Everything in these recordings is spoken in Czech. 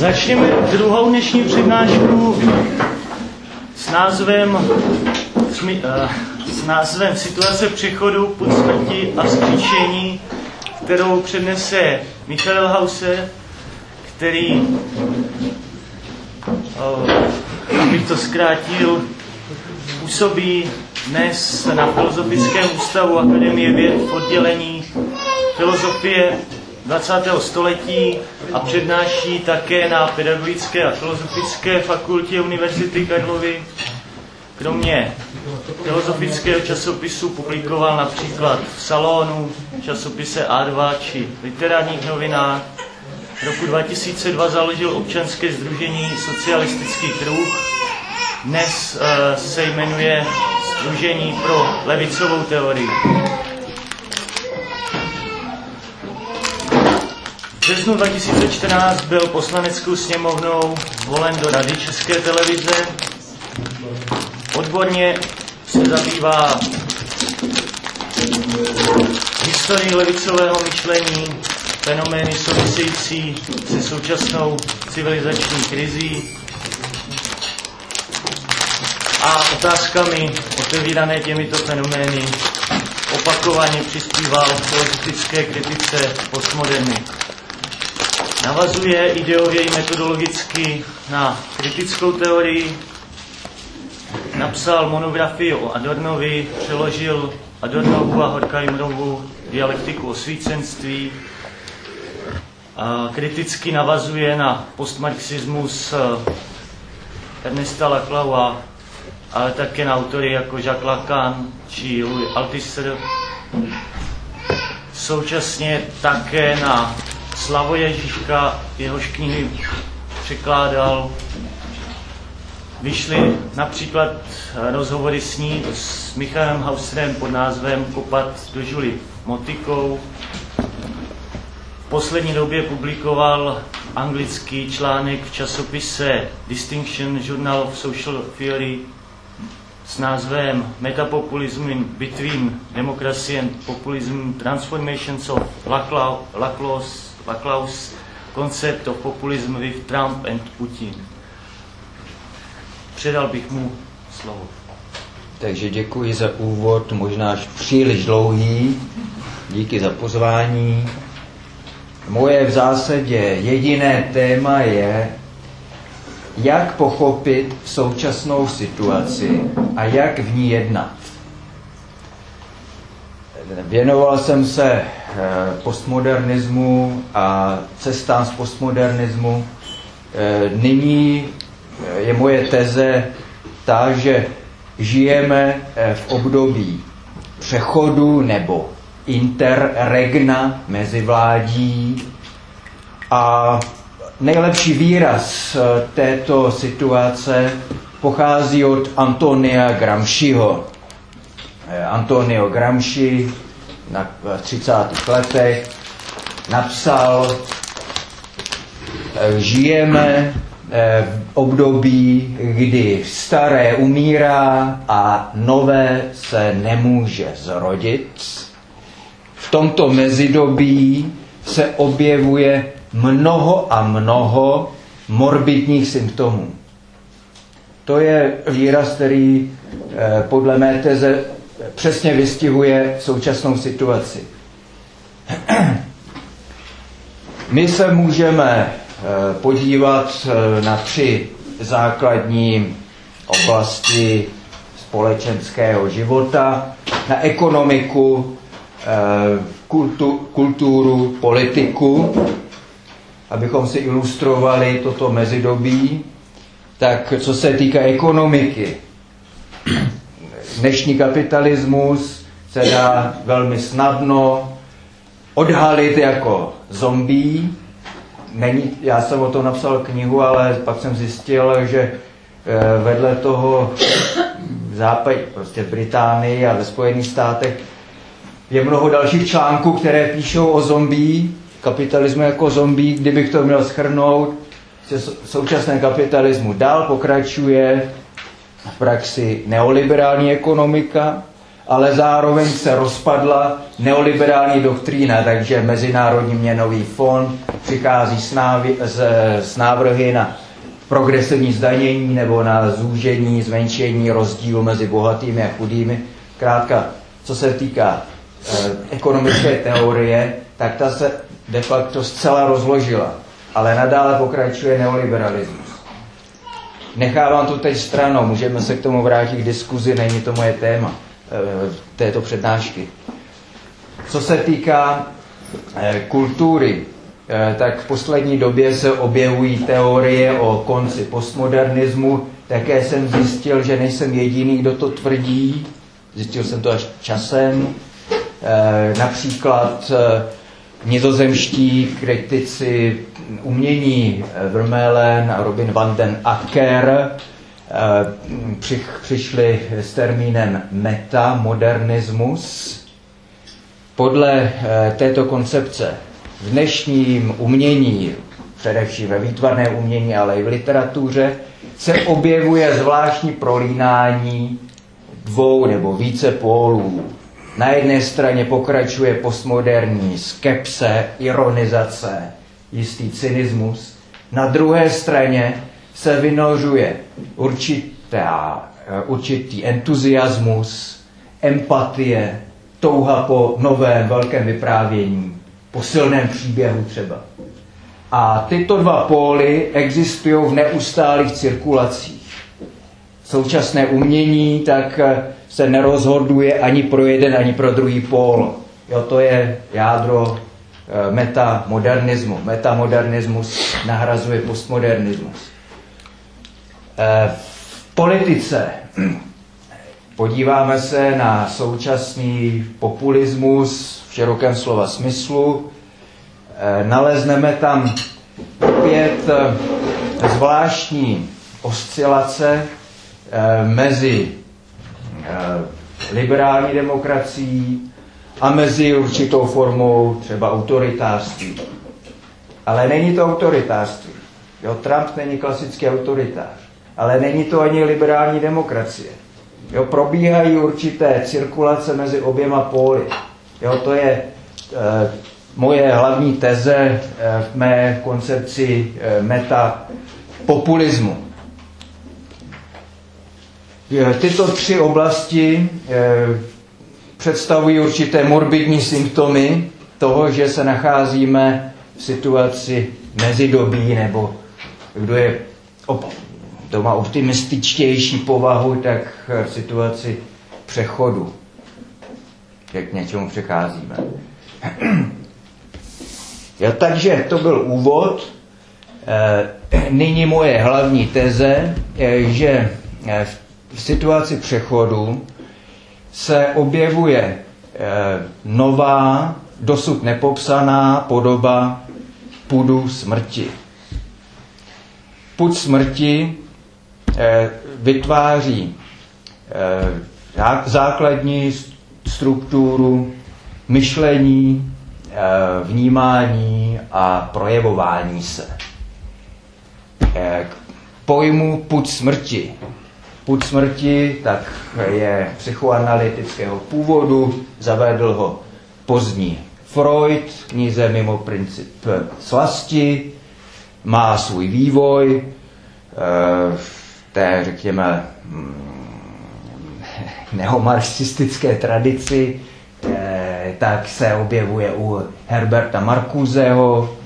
Začneme druhou dnešní přednášku s názvem, eh, s názvem Situace přechodu pod smrti a vzkříšení, kterou přednese Michael Hause, který, eh, abych to zkrátil, působí dnes na Filozofickém ústavu Akademie věd v oddělení filozofie 20. století a přednáší také na Pedagogické a filozofické fakultě Univerzity Karlovy. Kromě filozofického časopisu publikoval například v Salonu, časopise A2 či literárních novinách. V roku 2002 založil občanské združení Socialistický kruh. Dnes uh, se jmenuje Združení pro levicovou teorii. Březnu 2014 byl poslaneckou sněmovnou zvolen do Rady České televize. Odborně se zabývá historií levicového myšlení, fenomény související se současnou civilizační krizí a otázkami otevírané těmito fenomény opakovaně přispíval k filozofické kritice postmoderny. Navazuje ideově i metodologicky na kritickou teorii, napsal monografii o Adornovi, přeložil Adornovu a Horkheimerovu dialektiku osvícenství, a kriticky navazuje na postmarxismus eh, Ernesta Laclaua, ale také na autory jako Jacques Lacan či Louis Althusser. Současně také na Slavo Ježíška, jehož knihy překládal. Vyšly například rozhovory s ní, s Michalem Hauserem pod názvem Kopat do žuly motikou. V poslední době publikoval anglický článek v časopise Distinction Journal of Social Theory s názvem Metapopulism in Between Democracy and Populism Transformations of Laclos Klaus Concept of Populism with Trump and Putin. Předal bych mu slovo. Takže děkuji za úvod, možná až příliš dlouhý. Díky za pozvání. Moje v zásadě jediné téma je, jak pochopit současnou situaci a jak v ní jednat. Věnoval jsem se postmodernismu a cestám z postmodernismu. Eh, nyní eh, je moje teze ta, že žijeme v období přechodu nebo interregna mezi vládí a nejlepší výraz této situace pochází od Antonia Gramsciho. Antonio Gramsci na, v 30. letech napsal, eh, žijeme eh, v období, kdy staré umírá a nové se nemůže zrodit. V tomto mezidobí se objevuje mnoho a mnoho morbidních symptomů. To je výraz, který eh, podle mé teze přesně vystihuje současnou situaci. My se můžeme eh, podívat eh, na tři základní oblasti společenského života, na ekonomiku, eh, kultu, kulturu, politiku, abychom si ilustrovali toto mezidobí. Tak co se týká ekonomiky, dnešní kapitalismus se dá velmi snadno odhalit jako zombie. Není, já jsem o tom napsal knihu, ale pak jsem zjistil, že eh, vedle toho v západě, prostě v Británii a ve Spojených státech je mnoho dalších článků, které píšou o zombí, kapitalismu jako zombí. Kdybych to měl schrnout, že současné kapitalismu dál pokračuje v praxi neoliberální ekonomika ale zároveň se rozpadla neoliberální doktrína, takže Mezinárodní měnový fond přichází s, návy, s, s návrhy na progresivní zdanění nebo na zúžení, zmenšení rozdílu mezi bohatými a chudými. Krátka, co se týká eh, ekonomické teorie, tak ta se de facto zcela rozložila, ale nadále pokračuje neoliberalismus. Nechávám to teď stranou, můžeme se k tomu vrátit k diskuzi, není to moje téma e, této přednášky. Co se týká e, kultury, e, tak v poslední době se objevují teorie o konci postmodernismu. Také jsem zjistil, že nejsem jediný, kdo to tvrdí. Zjistil jsem to až časem. Například nizozemští kritici umění eh, Vermeulen a Robin van den Acker eh, přišli s termínem metamodernismus. Podle eh, této koncepce v dnešním umění, především ve výtvarné umění, ale i v literatuře, se objevuje zvláštní prolínání dvou nebo více pólů na jedné straně pokračuje postmoderní skepse, ironizace, jistý cynismus. Na druhé straně se vynořuje určitá, eh, určitý entuziasmus, empatie, touha po novém velkém vyprávění, po silném příběhu třeba. A tyto dva póly existují v neustálých cirkulacích. Současné umění tak eh, se nerozhoduje ani pro jeden, ani pro druhý pól. Jo, to je jádro metamodernismu. Metamodernismus nahrazuje postmodernismus. E, v politice podíváme se na současný populismus v širokém slova smyslu. E, nalezneme tam opět zvláštní oscilace mezi Eh, liberální demokracií a mezi určitou formou třeba autoritářství. Ale není to autoritářství. Jo, Trump není klasický autoritář, ale není to ani liberální demokracie. Jo, probíhají určité cirkulace mezi oběma póly. Jo, to je e, moje hlavní teze e, v mé koncepci e, meta populismu. Tyto tři oblasti eh, představují určité morbidní symptomy toho, že se nacházíme v situaci mezidobí, nebo kdo je to má optimističtější povahu, tak v situaci přechodu, jak k něčemu přecházíme. Ja, takže to byl úvod. E, nyní moje hlavní teze, že v v situaci přechodu se objevuje eh, nová, dosud nepopsaná podoba pudu smrti. Pud smrti eh, vytváří eh, základní strukturu myšlení, vnímání a projevování se. K pojmu pud smrti Půd smrti tak je psychoanalytického původu, zavedl ho pozdní Freud, knize mimo princip slasti, má svůj vývoj eh, v té, řekněme, mm, neomarxistické tradici, eh, tak se objevuje u Herberta Marcuseho.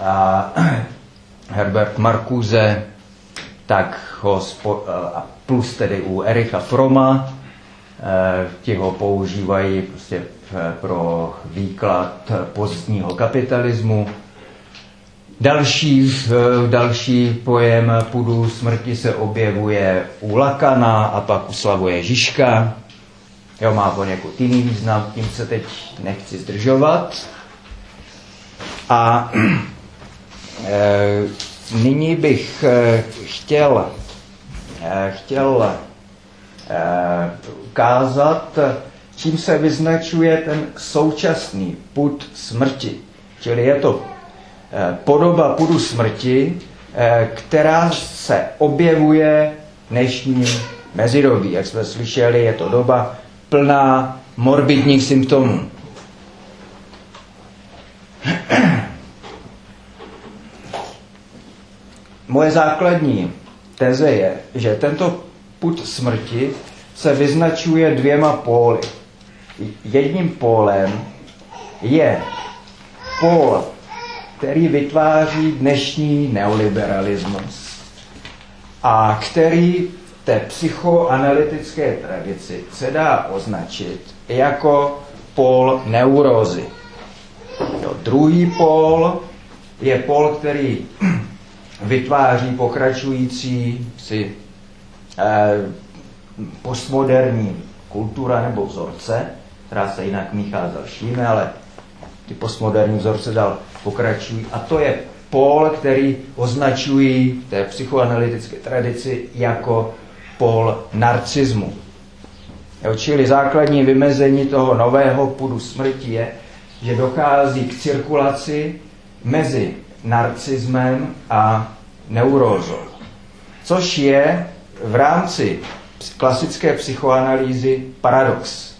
A Herbert Marcuse tak ho spo, a plus tedy u Ericha Froma, eh, ti ho používají prostě pro výklad pozdního kapitalismu. Další, eh, další pojem pudu smrti se objevuje u Lakana a pak u Slavuje Žižka. Jo, má poněkud jiný význam, tím se teď nechci zdržovat. A e, nyní bych e, chtěl Eh, chtěl eh, ukázat, čím se vyznačuje ten současný put smrti. Čili je to eh, podoba pudu smrti, která se objevuje v dnešním mezidobí. Jak jsme slyšeli, je to doba plná morbidních symptomů. Moje základní teze je, že tento put smrti se vyznačuje dvěma póly. Jedním pólem je pól, který vytváří dnešní neoliberalismus a který v té psychoanalytické tradici se dá označit jako pól neurózy. Jo, druhý pól je pól, který vytváří pokračující si eh, postmoderní kultura nebo vzorce, která se jinak míchá s dalšími, ale ty postmoderní vzorce dal pokračují. A to je pól, který označují té psychoanalytické tradici jako pól narcismu. Jo, čili základní vymezení toho nového půdu smrti je, že dochází k cirkulaci mezi narcismem a neurózou. Což je v rámci klasické psychoanalýzy paradox.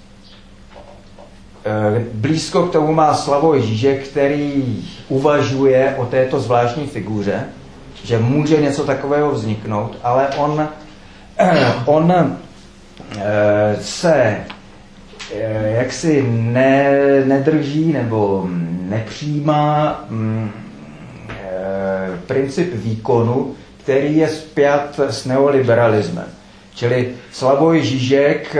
E, blízko k tomu má Slavoj Žižek, který uvažuje o této zvláštní figuře, že může něco takového vzniknout, ale on, on e, se e, jaksi ne, nedrží nebo nepřijímá mm, princip výkonu, který je spjat s neoliberalismem. Čili Slavoj Žižek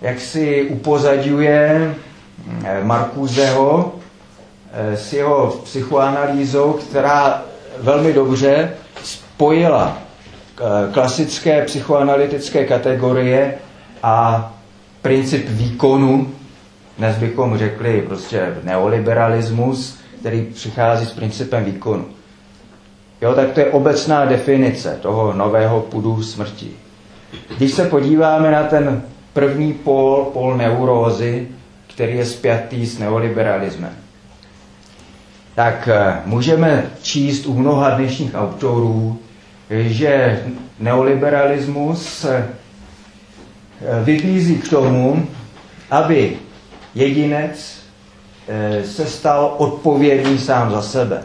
jak si upozadňuje Markuzeho s jeho psychoanalýzou, která velmi dobře spojila klasické psychoanalytické kategorie a princip výkonu, dnes bychom řekli prostě neoliberalismus, který přichází s principem výkonu. Jo, tak to je obecná definice toho nového pudu smrti. Když se podíváme na ten první pól, pól neurózy, který je spjatý s neoliberalismem, tak eh, můžeme číst u mnoha dnešních autorů, že neoliberalismus eh, vybízí k tomu, aby jedinec eh, se stal odpovědný sám za sebe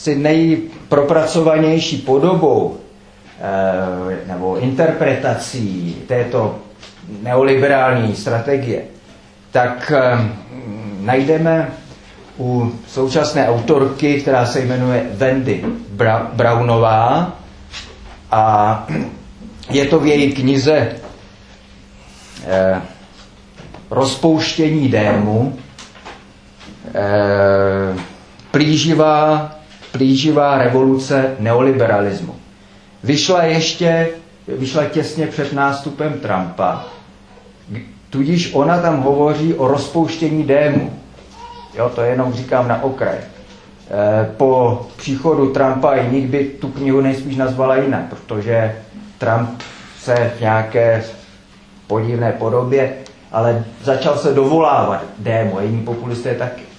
si nejpropracovanější podobou eh, nebo interpretací této neoliberální strategie, tak eh, najdeme u současné autorky, která se jmenuje Wendy Brownová a je to v její knize eh, Rozpouštění dému, plíživá plíživá revoluce neoliberalismu. Vyšla ještě, vyšla těsně před nástupem Trumpa, tudíž ona tam hovoří o rozpouštění dému. Jo, to jenom říkám na okraj. E, po příchodu Trumpa i nikdy tu knihu nejspíš nazvala jinak, protože Trump se v nějaké podivné podobě, ale začal se dovolávat dému a jiní populisté taky.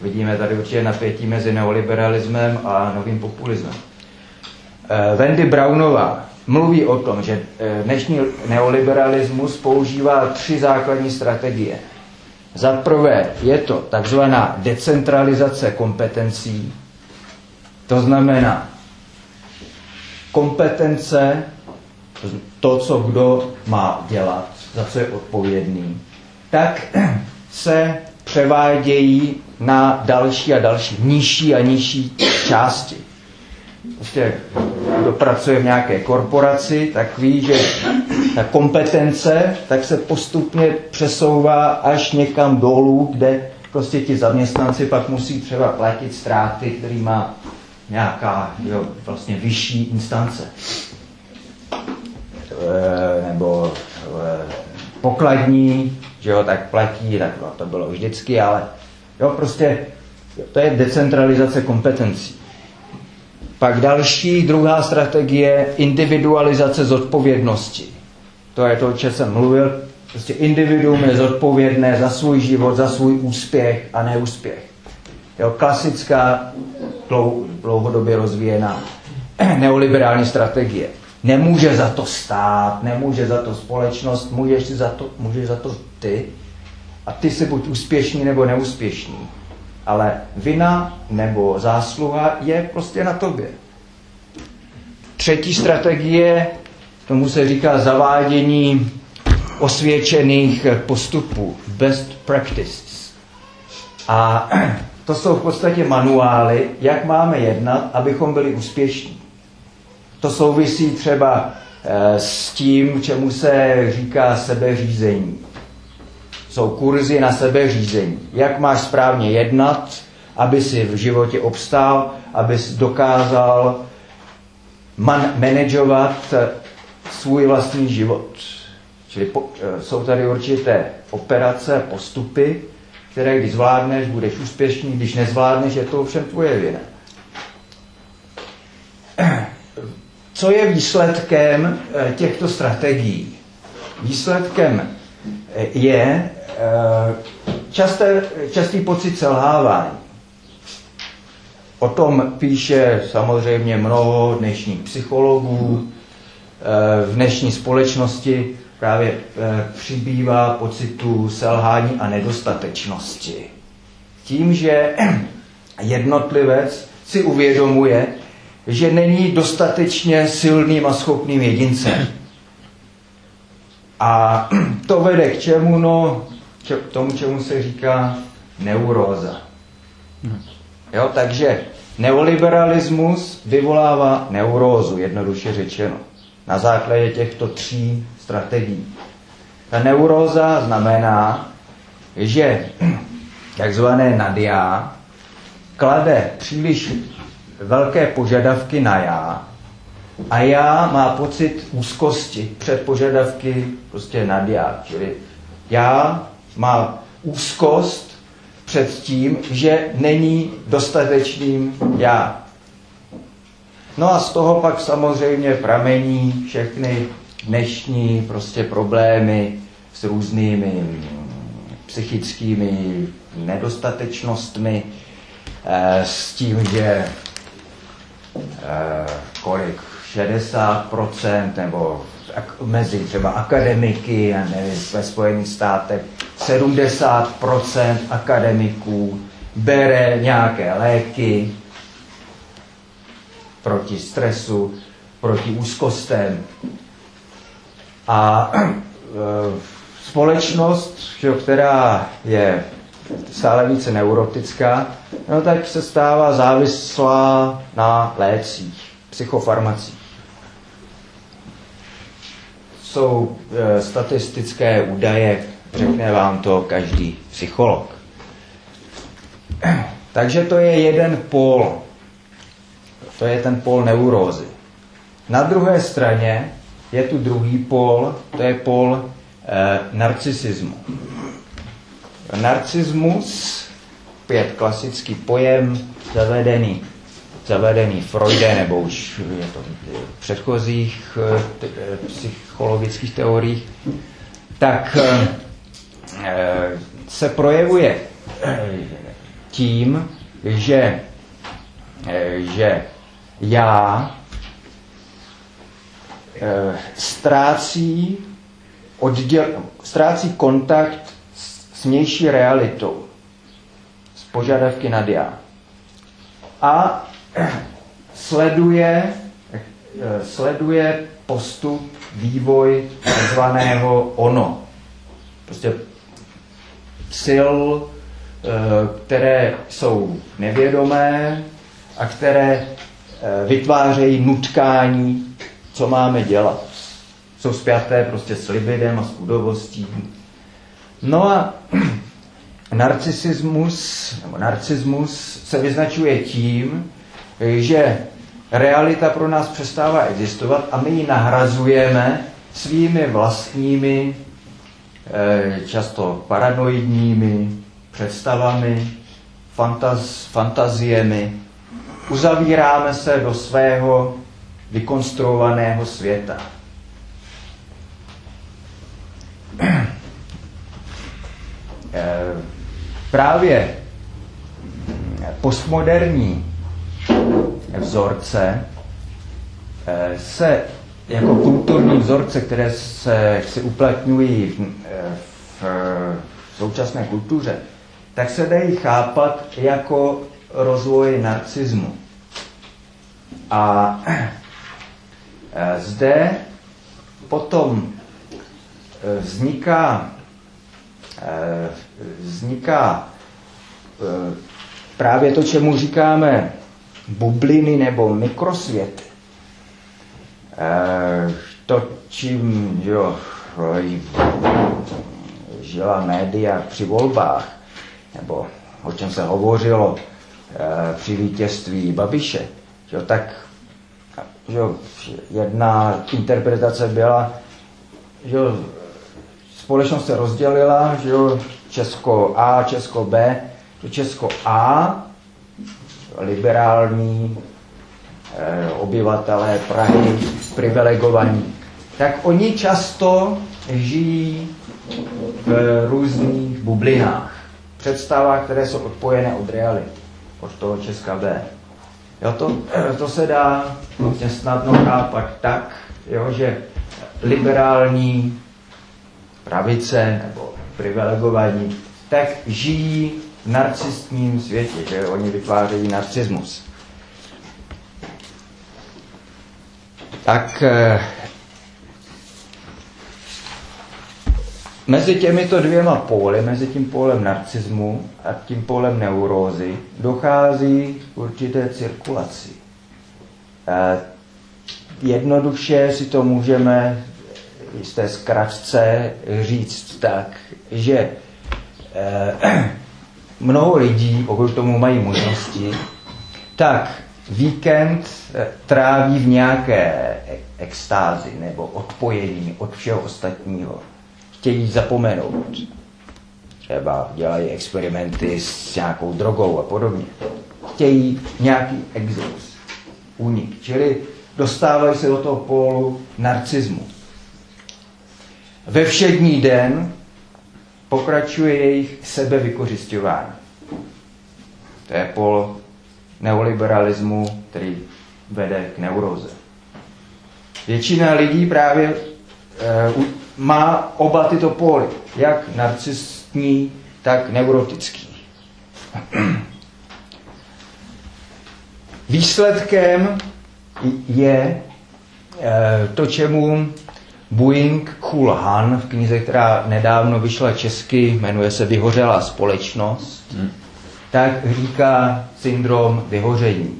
Vidíme tady určitě napětí mezi neoliberalismem a novým populismem. Eh, Wendy Brownová mluví o tom, že eh, dnešní neoliberalismus používá tři základní strategie. Za prvé je to takzvaná decentralizace kompetencí, to znamená kompetence, to, co kdo má dělat, za co je odpovědný, tak se převádějí na další a další, nižší a nižší části. Prostě kdo pracuje v nějaké korporaci, tak ví, že ta kompetence tak se postupně přesouvá až někam dolů, kde prostě ti zaměstnanci pak musí třeba platit ztráty, který má nějaká jo, vlastně vyšší instance. E, nebo e, pokladní, že jo, tak platí, tak no, to bylo vždycky, ale jo, prostě to je decentralizace kompetencí. Pak další, druhá strategie, individualizace zodpovědnosti. To je to, o čem jsem mluvil. Prostě individuum je zodpovědné za svůj život, za svůj úspěch a neúspěch. Jo, klasická, dlouhodobě rozvíjená neoliberální strategie. Nemůže za to stát, nemůže za to společnost, můžeš, za to, můžeš za to ty. A ty si buď úspěšný nebo neúspěšný. Ale vina nebo zásluha je prostě na tobě. Třetí strategie, tomu se říká zavádění osvědčených postupů, best practices. A to jsou v podstatě manuály, jak máme jednat, abychom byli úspěšní. To souvisí třeba eh, s tím, čemu se říká sebeřízení. Jsou kurzy na sebeřízení. Jak máš správně jednat, aby si v životě obstál, aby dokázal man- manažovat eh, svůj vlastní život. Čili po, eh, jsou tady určité operace, postupy, které když zvládneš, budeš úspěšný, když nezvládneš, je to ovšem tvoje vina. Co je výsledkem eh, těchto strategií? Výsledkem je časté, častý pocit selhávání. O tom píše samozřejmě mnoho dnešních psychologů. V dnešní společnosti právě eh, přibývá pocitu selhání a nedostatečnosti. Tím, že jednotlivec si uvědomuje, že není dostatečně silným a schopným jedincem. A to vede k čemu? No, k tomu, čemu se říká neuróza. Jo, takže neoliberalismus vyvolává neurózu, jednoduše řečeno, na základě těchto tří strategií. Ta neuróza znamená, že takzvané nadia klade příliš velké požadavky na já a já má pocit úzkosti před požadavky prostě nadia. Čili já má úzkost před tím, že není dostatečným já. No a z toho pak samozřejmě pramení všechny dnešní prostě problémy s různými psychickými nedostatečnostmi, eh, s tím, že eh, kolik 60% nebo mezi třeba akademiky a nevím, ve Spojených státech 70% akademiků bere nějaké léky proti stresu, proti úzkostem, a e, společnost, která je stále více neurotická, no tak se stává závislá na lécích, psychofarmacích. Jsou e, statistické údaje, řekne vám to každý psycholog. Takže to je jeden pól. To je ten pól neurózy. Na druhé straně je tu druhý pól, to je pól e, narcisismu. Narcismus, pět klasický pojem, zavedený, zavedený Freudem, nebo už je to v předchozích e, psychologických teoriích, tak e, se projevuje tím, že, že já Eh, ztrácí, odděl, ztrácí kontakt s vnější realitou, s požadavky na já. A sleduje, eh, sleduje postup, vývoj takzvaného ono. Prostě sil, eh, které jsou nevědomé a které vytvářejí nutkání co máme dělat. Jsou spjaté prostě s libidem a s chudobostí. No a narcisismus, nebo narcismus se vyznačuje tím, že realita pro nás přestává existovat a my ji nahrazujeme svými vlastními, eh, často paranoidními představami, fantaz, fantaziemi. Uzavíráme se do svého vykonstruovaného světa. Eh, právě postmoderní vzorce eh, se jako kulturní vzorce, které se, se uplatňují v, v, v současné kultuře, tak se dají chápat jako rozvoj narcismu. A zde potom vzniká, vzniká právě to, čemu říkáme bubliny nebo mikrosvěty. To, čím jo, žila média při volbách, nebo o čem se hovořilo při vítězství Babiše, jo, tak jo, jedna interpretace byla, že společnost se rozdělila, že Česko A, Česko B, to Česko A, liberální eh, obyvatelé Prahy, privilegovaní, tak oni často žijí v různých bublinách, představách, které jsou odpojené od reality, od toho Česka B. Jo, to, to se dá vlastně snadno chápat tak, jo, že liberální pravice nebo privilegovaní, tak žijí narcistním světě, že oni vytvářejí narcismus. Tak eh, mezi těmito dvěma póly, mezi tím pólem narcismu a tím pólem neurózy, dochází k určité cirkulaci. Eh, jednoduše si to můžeme z té zkratce říct tak, že eh, mnoho lidí, pokud tomu mají možnosti, tak víkend eh, tráví v nějaké extázi nebo odpojení od všeho ostatního. Chtějí zapomenout. Třeba dělají experimenty s nějakou drogou a podobně. Chtějí nějaký exodus, únik. Čili dostávají se do toho pólu narcismu. Ve všední den pokračuje jejich sebevykořišťování. To je pol neoliberalismu, který vede k neuroze. Většina lidí právě e, má oba tyto póly, jak narcistní, tak neurotický. Výsledkem je e, to, čemu Boeing Cool Han v knize, která nedávno vyšla česky, jmenuje se Vyhořelá společnost, hmm. tak říká syndrom vyhoření.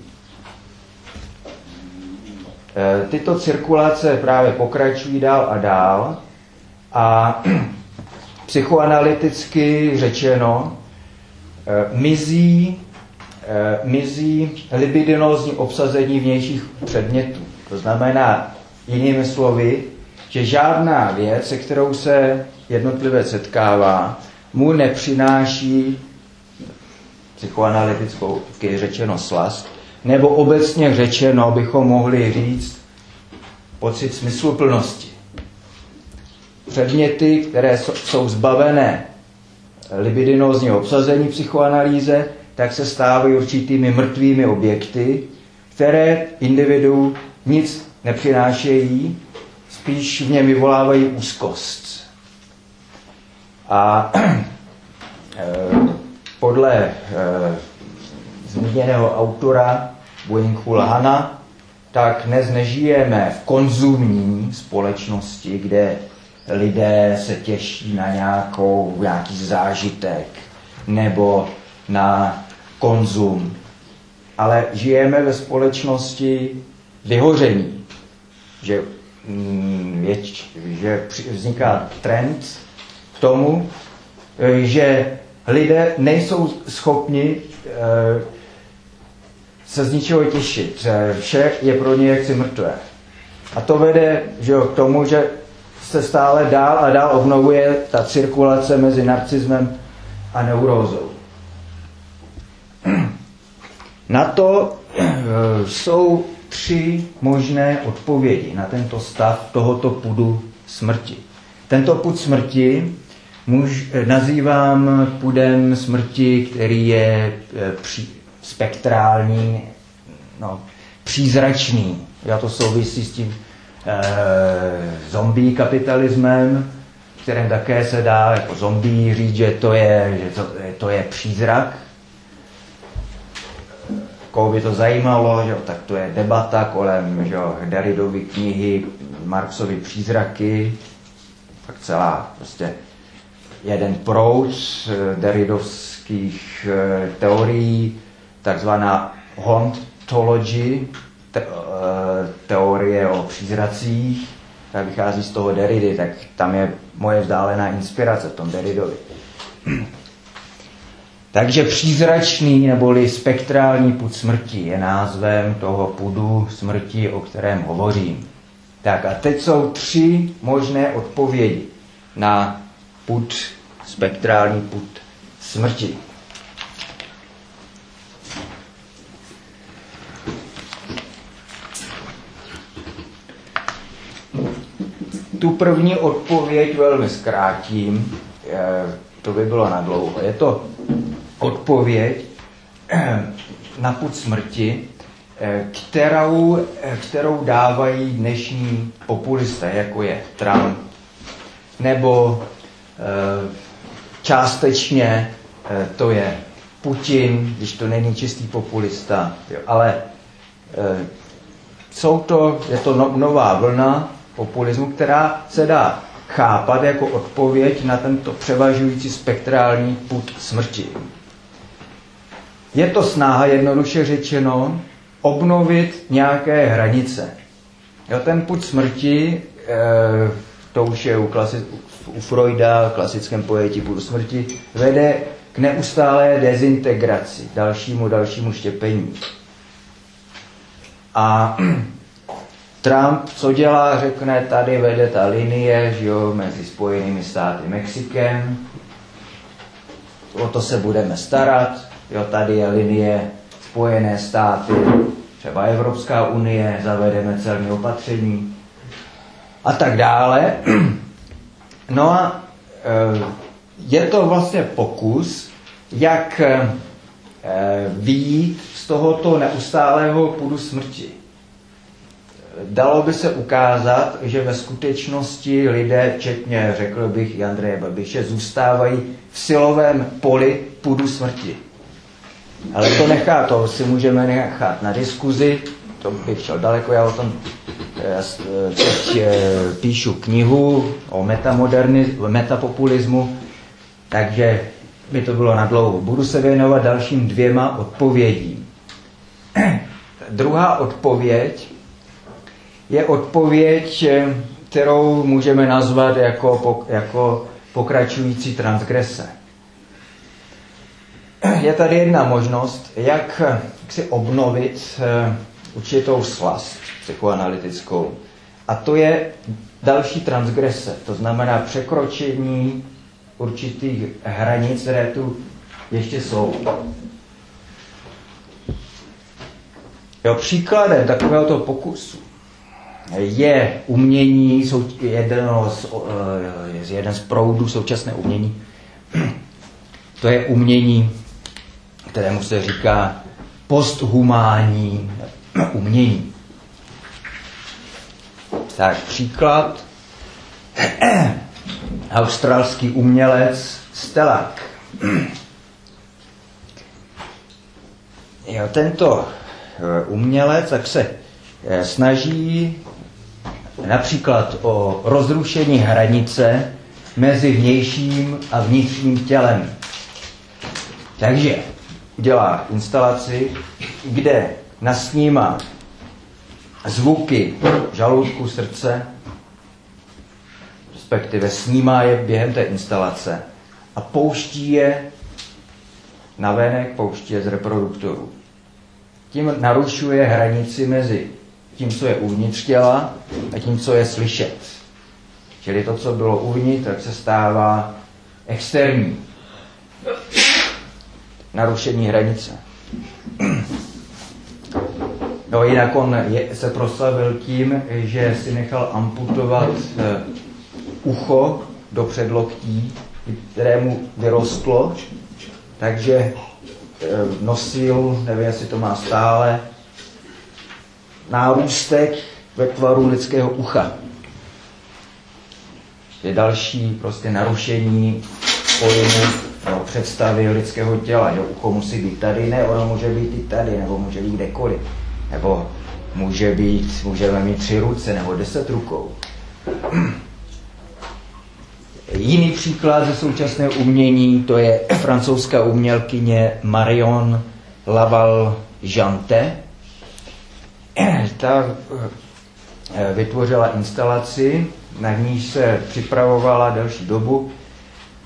E, tyto cirkulace právě pokračují dál a dál a psychoanalyticky řečeno e, mizí, e, mizí libidinózní obsazení vnějších předmětů. To znamená, jinými slovy, že žádná věc, se kterou se jednotlivě setkává, mu nepřináší psychoanalytickou řečeno slast, nebo obecně řečeno bychom mohli říct pocit smysluplnosti. Předměty, které jsou zbavené libidinózního obsazení psychoanalýze, tak se stávají určitými mrtvými objekty, které individu nic nepřinášejí spíš v něm vyvolávají úzkost. A e, podle e, zmíněného autora Boeing Lana, tak dnes nežijeme v konzumní společnosti, kde lidé se těší na nějakou, nějaký zážitek nebo na konzum, ale žijeme ve společnosti vyhoření, že věč, že vzniká trend k tomu, eh, že lidé nejsou schopni eh, se z ničeho těšit. Vše je pro ně jaksi mrtvé. A to vede že jo, k tomu, že se stále dál a dál obnovuje ta cirkulace mezi narcismem a neurózou. Na to eh, jsou tři možné odpovědi na tento stav tohoto pudu smrti. Tento pud smrti muž, nazývám pudem smrti, který je e, při, spektrální, no, přízračný. Já to souvisí s tím e, zombie kapitalismem, kterém také se dá jako zombie říct, že to je, že to, to je přízrak. Koho by to zajímalo, že, tak to je debata kolem že, Derridovy knihy Marxovy přízraky, tak celá prostě jeden proud eh, deridovských eh, teorií, takzvaná hontology, te, eh, teorie o přízracích, tak vychází z toho Derridy, tak tam je moje vzdálená inspirace v tom Derridovi. Takže přízračný neboli spektrální pud smrti je názvem toho pudu smrti, o kterém hovořím. Tak a teď jsou tři možné odpovědi na pud, spektrální pud smrti. Tu první odpověď velmi zkrátím, to by bylo na dlouho. Je to odpověď na put smrti, kterou, kterou dávají dnešní populisté, jako je Trump, nebo eh, částečně eh, to je Putin, když to není čistý populista, ale eh, jsou to, je to no, nová vlna populismu, která se dá chápat jako odpověď na tento převažující spektrální put smrti. Je to snaha, jednoduše řečeno, obnovit nějaké hranice. Jo, ten put smrti, e, to už je u, klasi, u Freuda, v klasickém pojetí pudu smrti, vede k neustálé dezintegraci, dalšímu, dalšímu štěpení. A Trump, co dělá, řekne, tady vede ta linie že jo, mezi Spojenými státy Mexikem, o to se budeme starat, jo, tady je linie Spojené státy, třeba Evropská unie, zavedeme celní opatření a tak dále. No a e, je to vlastně pokus, jak e, výjít z tohoto neustálého půdu smrti. Dalo by se ukázat, že ve skutečnosti lidé, včetně, řekl bych, Andreje Babiše, zůstávají v silovém poli půdu smrti. Ale to nechá, to si můžeme nechat na diskuzi, to bych šel daleko, já o tom eh, teď eh, píšu knihu o metapopulismu, takže by to bylo na dlouho. Budu se věnovat dalším dvěma odpovědím. Druhá odpověď je odpověď, eh, kterou můžeme nazvat jako, jako pokračující transgrese je tady jedna možnost, jak si obnovit eh, určitou slast psychoanalytickou. A to je další transgrese, to znamená překročení určitých hranic, které tu ještě jsou. Jo, příkladem takovéhoto pokusu je umění, jeden z, eh, jeden z proudů současné umění. To je umění kterému se říká posthumánní umění. Tak příklad. Australský umělec Stelak. Jo, tento eh, umělec tak se eh, snaží například o rozrušení hranice mezi vnějším a vnitřním tělem. Takže dělá instalaci, kde nasnímá zvuky žaludku, srdce, respektive snímá je během té instalace a pouští je na venek, pouští je z reproduktorů. Tím narušuje hranici mezi tím, co je uvnitř těla a tím, co je slyšet. Čili to, co bylo uvnitř, tak se stává externí narušení hranice. No jinak on je, se proslavil tím, že si nechal amputovat eh, ucho do předloktí, kterému vyrostlo, takže eh, nosil, nevím, jestli to má stále, nárůstek ve tvaru lidského ucha. Je další prostě narušení pojmu no, představy lidského těla. Jo, ucho musí být tady, ne, ono může být i tady, nebo může být kdekoliv. Nebo může být, můžeme mít tři ruce nebo deset rukou. Jiný příklad ze současného umění, to je francouzská umělkyně Marion Laval Jante. Ta eh, vytvořila instalaci, na níž se připravovala delší dobu.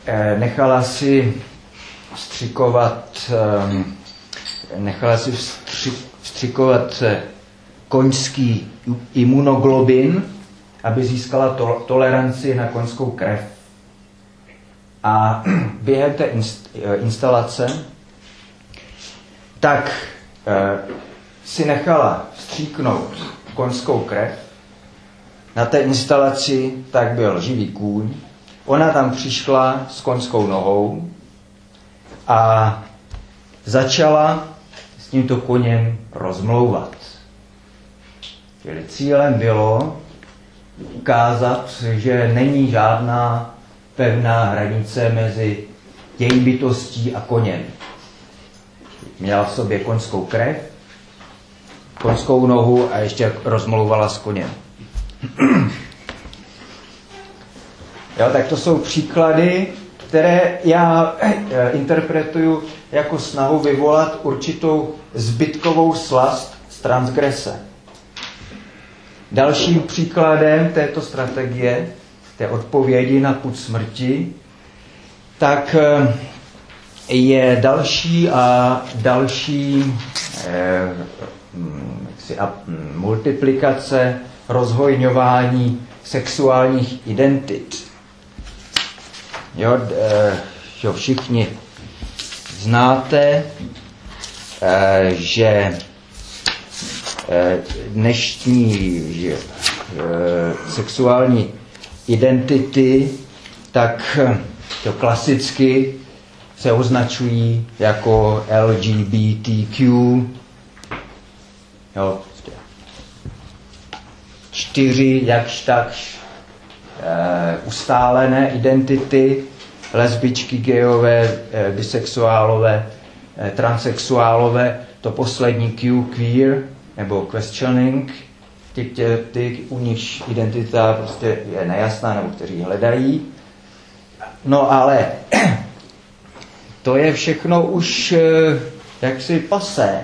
Eh, nechala si střikovat, ehm, nechala si střikovat eh, koňský imunoglobin, aby získala to, toleranci na koňskou krev. A během té eh, instalace tak si nechala stříknout koňskou krev. Na té instalaci tak byl živý kůň. Ona tam přišla s koňskou nohou a začala s tímto koněm rozmlouvat. Čili cílem bylo ukázat, že není žádná pevná hranice mezi její bytostí a koněm. Měla v sobě koňskou krev, koňskou nohu a ještě rozmlouvala s koněm. Jo, tak to jsou příklady, které já eh, interpretuju jako snahu vyvolat určitou zbytkovou slast z transgrese. Dalším příkladem této strategie té odpovědi na put smrti, tak eh, je další a další eh, hm, si, a, hm, multiplikace, rozhojňování sexuálních identit. Jo, eh, jo, všichni znáte, eh, že eh, dnešní že, eh, sexuální identity, tak to klasicky se označují jako LGBTQ. Jo, prostě čtyři jakž takž ustálené identity, lesbičky, gejové, e, bisexuálové, e, transexuálové, to poslední Q, queer, nebo questioning, ty, ty, ty u nich identita prostě je nejasná, nebo kteří hledají. No ale to je všechno už eh, jaksi pasé,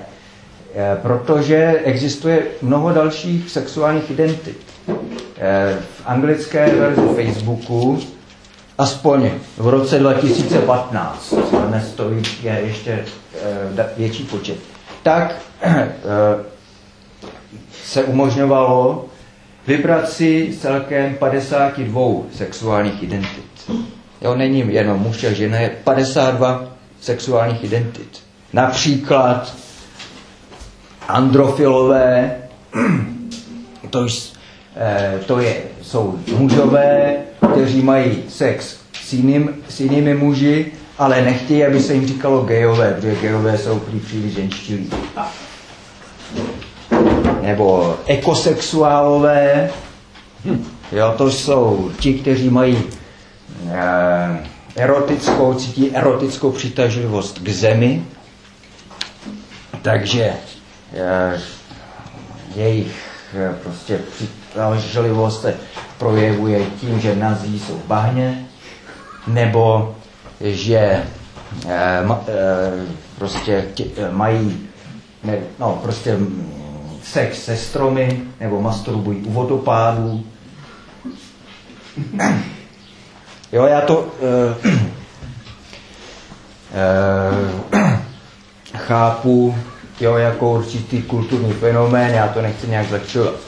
eh, protože existuje mnoho dalších sexuálních identit. Eh, v anglické verzi Facebooku, aspoň v roce 2015, dnes to je ještě větší počet, tak se umožňovalo vybrat si celkem 52 sexuálních identit. Jo, není jenom muž a žena, je 52 sexuálních identit. Například androfilové, to, eh, to je, jsou mužové, kteří mají sex s, jiným, s jinými muži, ale nechtějí, aby se jim říkalo gejové, protože gejové jsou příliš ženštilí. Nebo ekosexuálové, jo, to jsou ti, kteří mají eh, erotickou, cítí erotickou přitažlivost k zemi, takže eh, jejich eh, prostě přitažlivost se projevuje tím, že nazí jsou bahně, nebo že eh, ma, eh, prostě tě, eh, mají ne, no, prostě sex se stromy nebo masturbují u vodopádů. Jo, já to uh, uh, chápu jo, jako určitý kulturní fenomén, já to nechci nějak zlepšovat.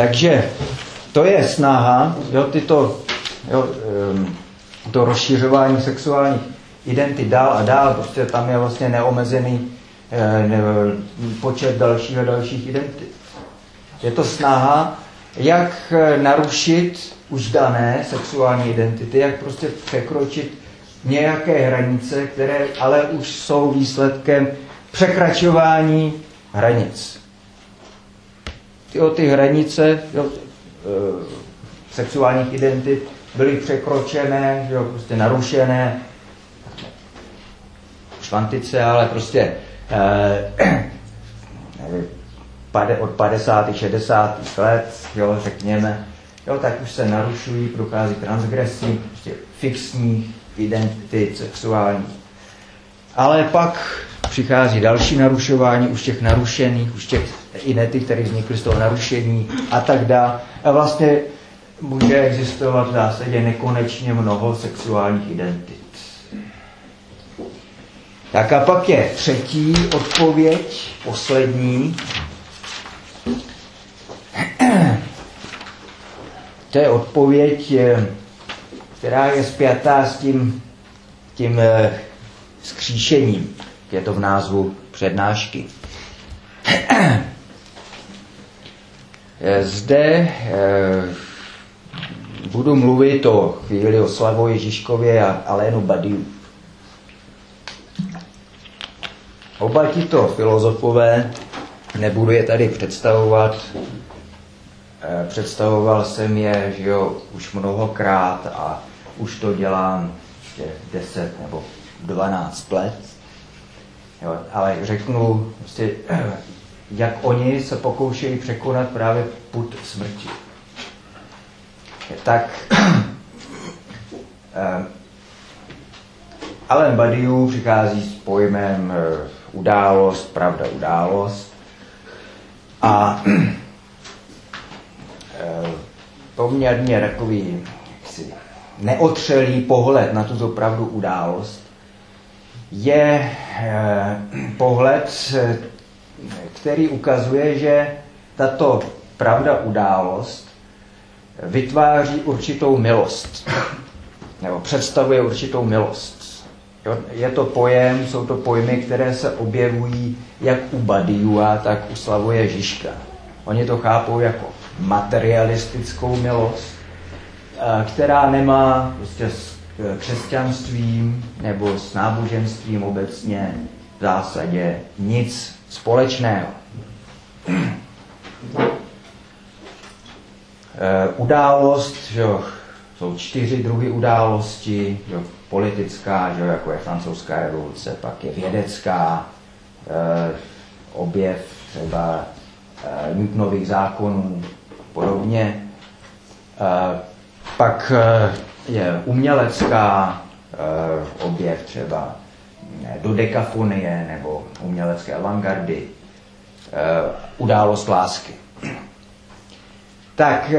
Takže to je snaha, jo, tyto, jo, to rozšiřování sexuálních identit dál a dál, prostě tam je vlastně neomezený eh, ne, počet dalších a dalších identit. Je to snaha, jak eh, narušit už dané sexuální identity, jak prostě překročit nějaké hranice, které ale už jsou výsledkem překračování hranic. Tyjo, ty hranice jo, e, sexuálních identit byly překročené, jo, prostě narušené švantice, ale prostě e, od 50. 60. let, jo, řekněme, jo, tak už se narušují, prochází transgresí, prostě fixních identity sexuální. Ale pak přichází další narušování už těch narušených, už těch identit, které vznikly z toho narušení a tak dále. A vlastně může existovat v zásadě nekonečně mnoho sexuálních identit. Tak a pak je třetí odpověď, poslední, to je odpověď, eh, která je spjatá s tím, tím eh, skříšením. Je to v názvu přednášky. Eh, zde budu mluvit o chvíli o Slavo Ježíškově a Alénu Badiu. Oba tito filozofové, nebudu je tady představovat, Eh, představoval jsem je že jo, už mnohokrát a už to dělám ještě 10 nebo 12 let. Jo, ale řeknu, prostě, jak oni se pokoušejí překonat právě put smrti. Tak eh, Alan Badiou přichází s pojmem eh, událost, pravda, událost. A Eh, poměrně takový jaksi, neotřelý pohled na tuto pravdu událost je eh, pohled, který ukazuje, že tato pravda událost vytváří určitou milost, nebo představuje určitou milost. Je to pojem, jsou to pojmy, které se objevují jak u Badiua, tak u Slavuje Žižka. Oni to chápou jako materialistickou milost, eh, která nemá prostě s eh, křesťanstvím nebo s náboženstvím obecně v zásadě nic společného. Eh, událost, že jsou čtyři druhy události, že politická, že jako je francouzská revoluce, pak je vědecká, objev třeba Newtonových zákonů, podobně. Pak e, je umělecká e, objev třeba do dekafonie nebo umělecké avantgardy, e, událost lásky. Tak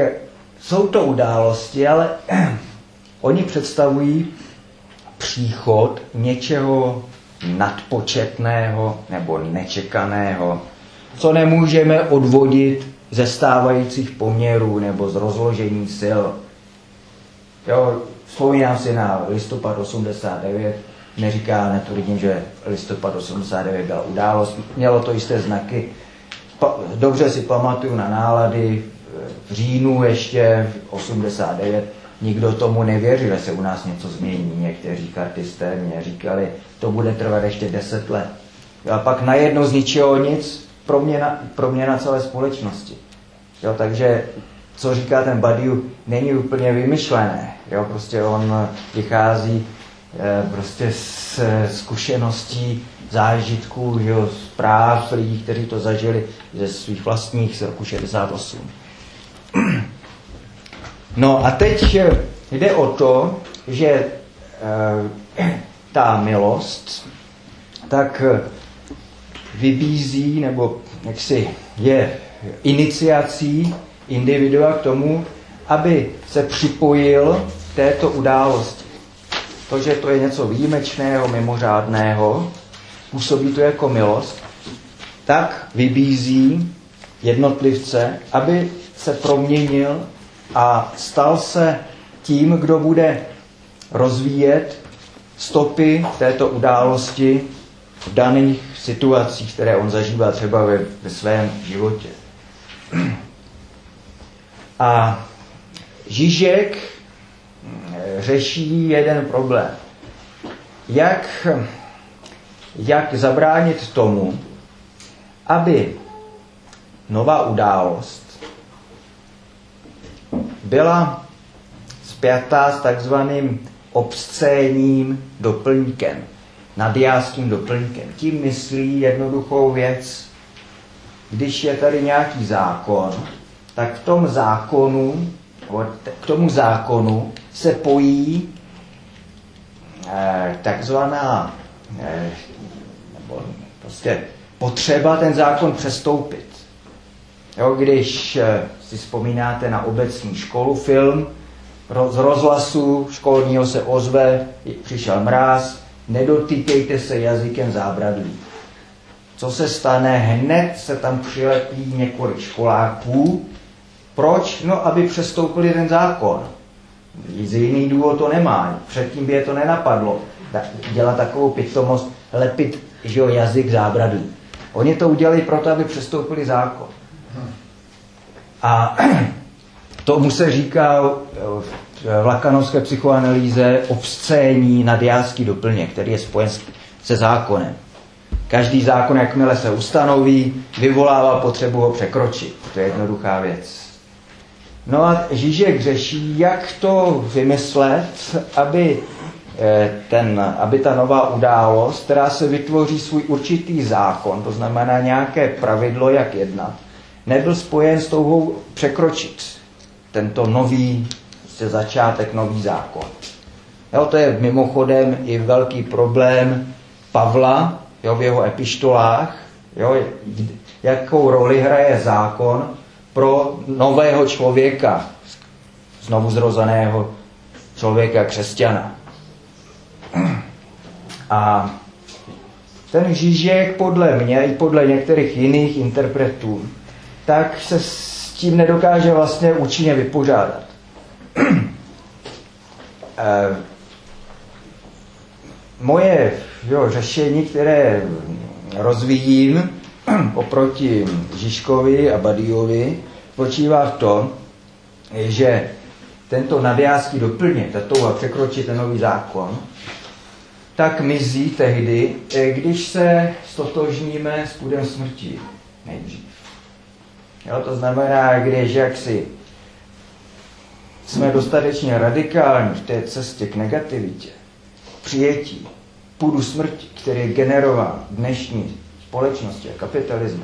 jsou to události, ale oni představují příchod něčeho nadpočetného nebo nečekaného, co nemůžeme odvodit ze stávajících poměrů nebo z rozložení sil. Jo, vzpomínám si na listopad 89, neříká, netvrdím, že listopad 89 byla událost, mělo to jisté znaky. Pa, dobře si pamatuju na nálady v říjnu ještě 89, nikdo tomu nevěřil, že se u nás něco změní. Někteří kartisté mě říkali, to bude trvat ještě 10 let. A pak najednou z ničeho nic proměna, proměna celé společnosti. Jo, takže co říká ten Badiu, není úplně vymyšlené. Jo, prostě on vychází prostě z zkušeností, zážitků, jo, zpráv lidí, kteří to zažili ze svých vlastních z roku 68. No a teď jde o to, že e, ta milost tak vybízí, nebo jaksi je iniciací individua k tomu, aby se připojil k této události. To, že to je něco výjimečného, mimořádného, působí to jako milost, tak vybízí jednotlivce, aby se proměnil a stal se tím, kdo bude rozvíjet stopy této události v daných situacích, které on zažívá třeba ve, ve svém životě. A Žižek řeší jeden problém. Jak jak zabránit tomu, aby nová událost byla spjatá s takzvaným obscénním doplňkem, nadjářským doplňkem. Tím myslí jednoduchou věc. Když je tady nějaký zákon, tak v tom zákonu, k tomu zákonu se pojí eh, takzvaná eh, nebo prostě potřeba ten zákon přestoupit. Jo, když eh, si vzpomínáte na obecní školu film, z rozhlasu školního se ozve, přišel mráz, nedotýkejte se jazykem zábradlí. Co se stane? Hned se tam přilepí několik školáků. Proč? No, aby přestoupili ten zákon. Z jiný důvod to nemá. Předtím by je to nenapadlo. Dělat takovou pitomost, lepit že jo, jazyk zábradlí. Oni to udělali proto, aby přestoupili zákon. A tomu se říká v lakanovské psychoanalýze obscénní nadjázký doplněk, který je spojen se zákonem. Každý zákon, jakmile se ustanoví, vyvolává potřebu ho překročit. To je jednoduchá věc. No a Žižek řeší, jak to vymyslet, aby, eh, ten, aby ta nová událost, která se vytvoří svůj určitý zákon, to znamená nějaké pravidlo, jak jednat, nebyl spojen s touhou překročit tento nový prostě začátek, nový zákon. Jo, to je mimochodem i velký problém Pavla jo, v jeho epištolách, jo, jakou roli hraje zákon pro nového člověka, znovu zrozeného člověka křesťana. A ten Žižek podle mě i podle některých jiných interpretů tak se s tím nedokáže vlastně účinně vypořádat. Eh, moje jo, řešení, které rozvíjím oproti Žižkovi a Badiovi, spočívá v tom, že tento nadjázký doplně, ta touha překročit ten nový zákon, tak mizí tehdy, eh, když se stotožníme s půdem smrti nejdřív. Jo, to znamená, když jaksi jsme dostatečně radikální v té cestě k negativitě, přijetí půdu smrti, který je generován dnešní společnosti a kapitalismu,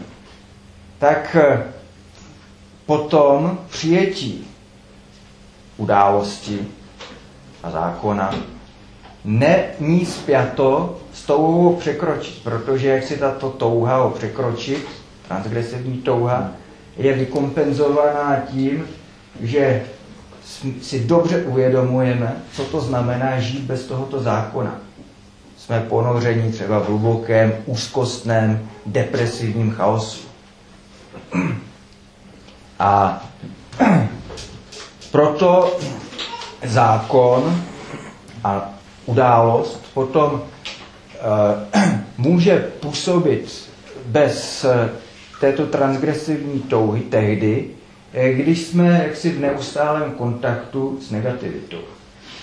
tak eh, potom přijetí události a zákona není spjato s touhou překročit, protože jak si tato touha o překročit, transgresivní touha, je vykompenzovaná tím, že si dobře uvědomujeme, co to znamená žít bez tohoto zákona. Jsme ponoření třeba v hlubokém, úzkostném, depresivním chaosu. A proto zákon a událost potom uh, může působit bez této transgresivní touhy tehdy, eh, když jsme jaksi v neustálém kontaktu s negativitou.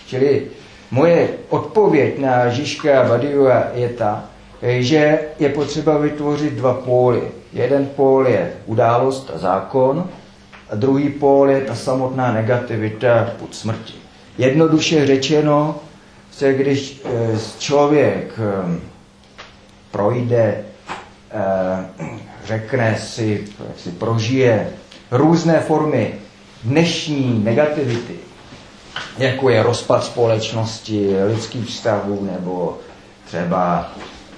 Čili moje odpověď na Žižka a Badiua je ta, eh, že je potřeba vytvořit dva póly. Jeden pól je událost a zákon, a druhý pól je ta samotná negativita pod smrti. Jednoduše řečeno, se když eh, člověk projde řekne si, si prožije různé formy dnešní negativity, jako je rozpad společnosti, lidských vztahů nebo třeba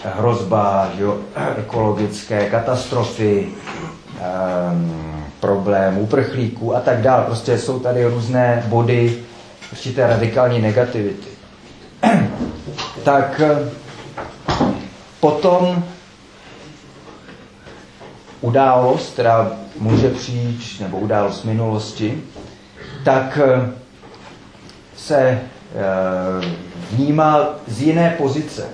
hrozba jo, ekologické katastrofy, um, problém uprchlíků a tak dále. Prostě jsou tady různé body určité radikální negativity. tak potom událost, která může přijít, nebo událost minulosti, tak eh, se eh, vnímá z jiné pozice,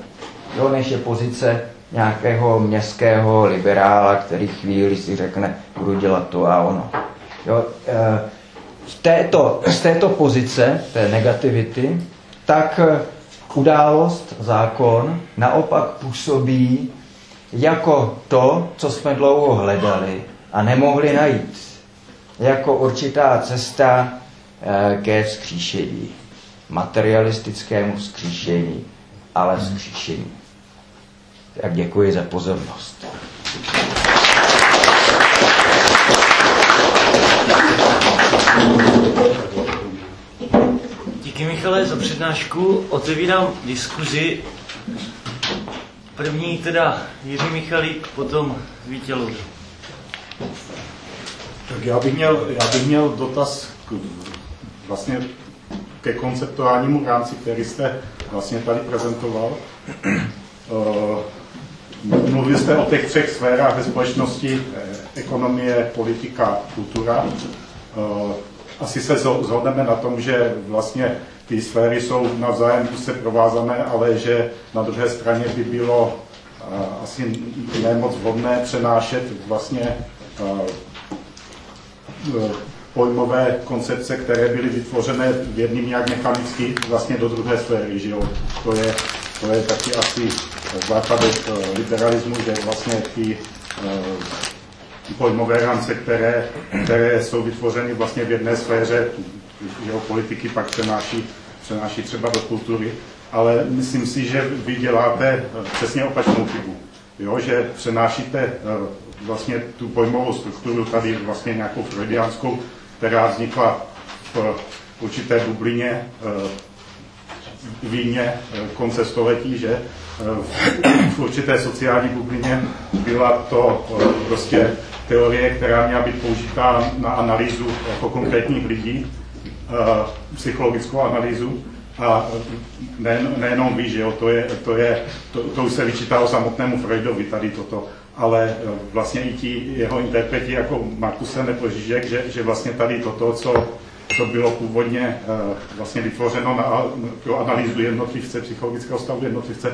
jo, než je pozice nějakého městského liberála, který chvíli si řekne, budu dělat to a ono. Jo, eh, v této, z této pozice, té negativity, tak událost, zákon, naopak působí jako to, co jsme dlouho hledali a nemohli najít. Jako určitá cesta eh, ke vzkříšení. Materialistickému vzkříšení, ale vzkříšení. Tak děkuji za pozornost. Díky Michale za přednášku. Otevírám diskuzi. První teda Jiří Michalík, potom Vítělov. Tak já bych měl, já bych měl dotaz k, vlastně ke konceptuálnímu rámci, který jste vlastně tady prezentoval. Uh, mluvili jste o těch třech sférách ve společnosti, eh, ekonomie, politika, kultura. Uh, asi se zhodneme na tom, že vlastně ty sféry jsou navzájem se provázané, ale že na druhé straně by bylo asi nemoc vhodné přenášet vlastně pojmové koncepce, které byly vytvořené jedním nějak mechanicky vlastně do druhé sféry. Že jo? To, je, to je taky asi základek e, liberalismu, že vlastně ty e, pojmové rámce, které, které jsou vytvořeny vlastně v jedné sféře, jeho politiky pak přenáší, přenáší třeba do kultury, ale myslím si, že vy děláte e, přesně opačnou chybu. Jo, že přenášíte vlastně tu pojmovou strukturu tady vlastně nějakou freudiánskou, která vznikla v určité bublině eh, víně eh, konce století, že eh, v určité sociální bublině byla to prostě teorie, která měla být použitá na analýzu jako konkrétních lidí, psychologickou analýzu. A nejen, nejenom ví, že jo, to, je, to, je, to, to už se vyčítalo samotnému Freudovi tady toto ale eh, vlastně i ti jeho interpreti jako Markuse nebo Žižek, že, že vlastně tady toto, co, co bylo původně uh, vlastně vytvořeno na, pro analýzu jednotlivce, psychologického stavu jednotlivce,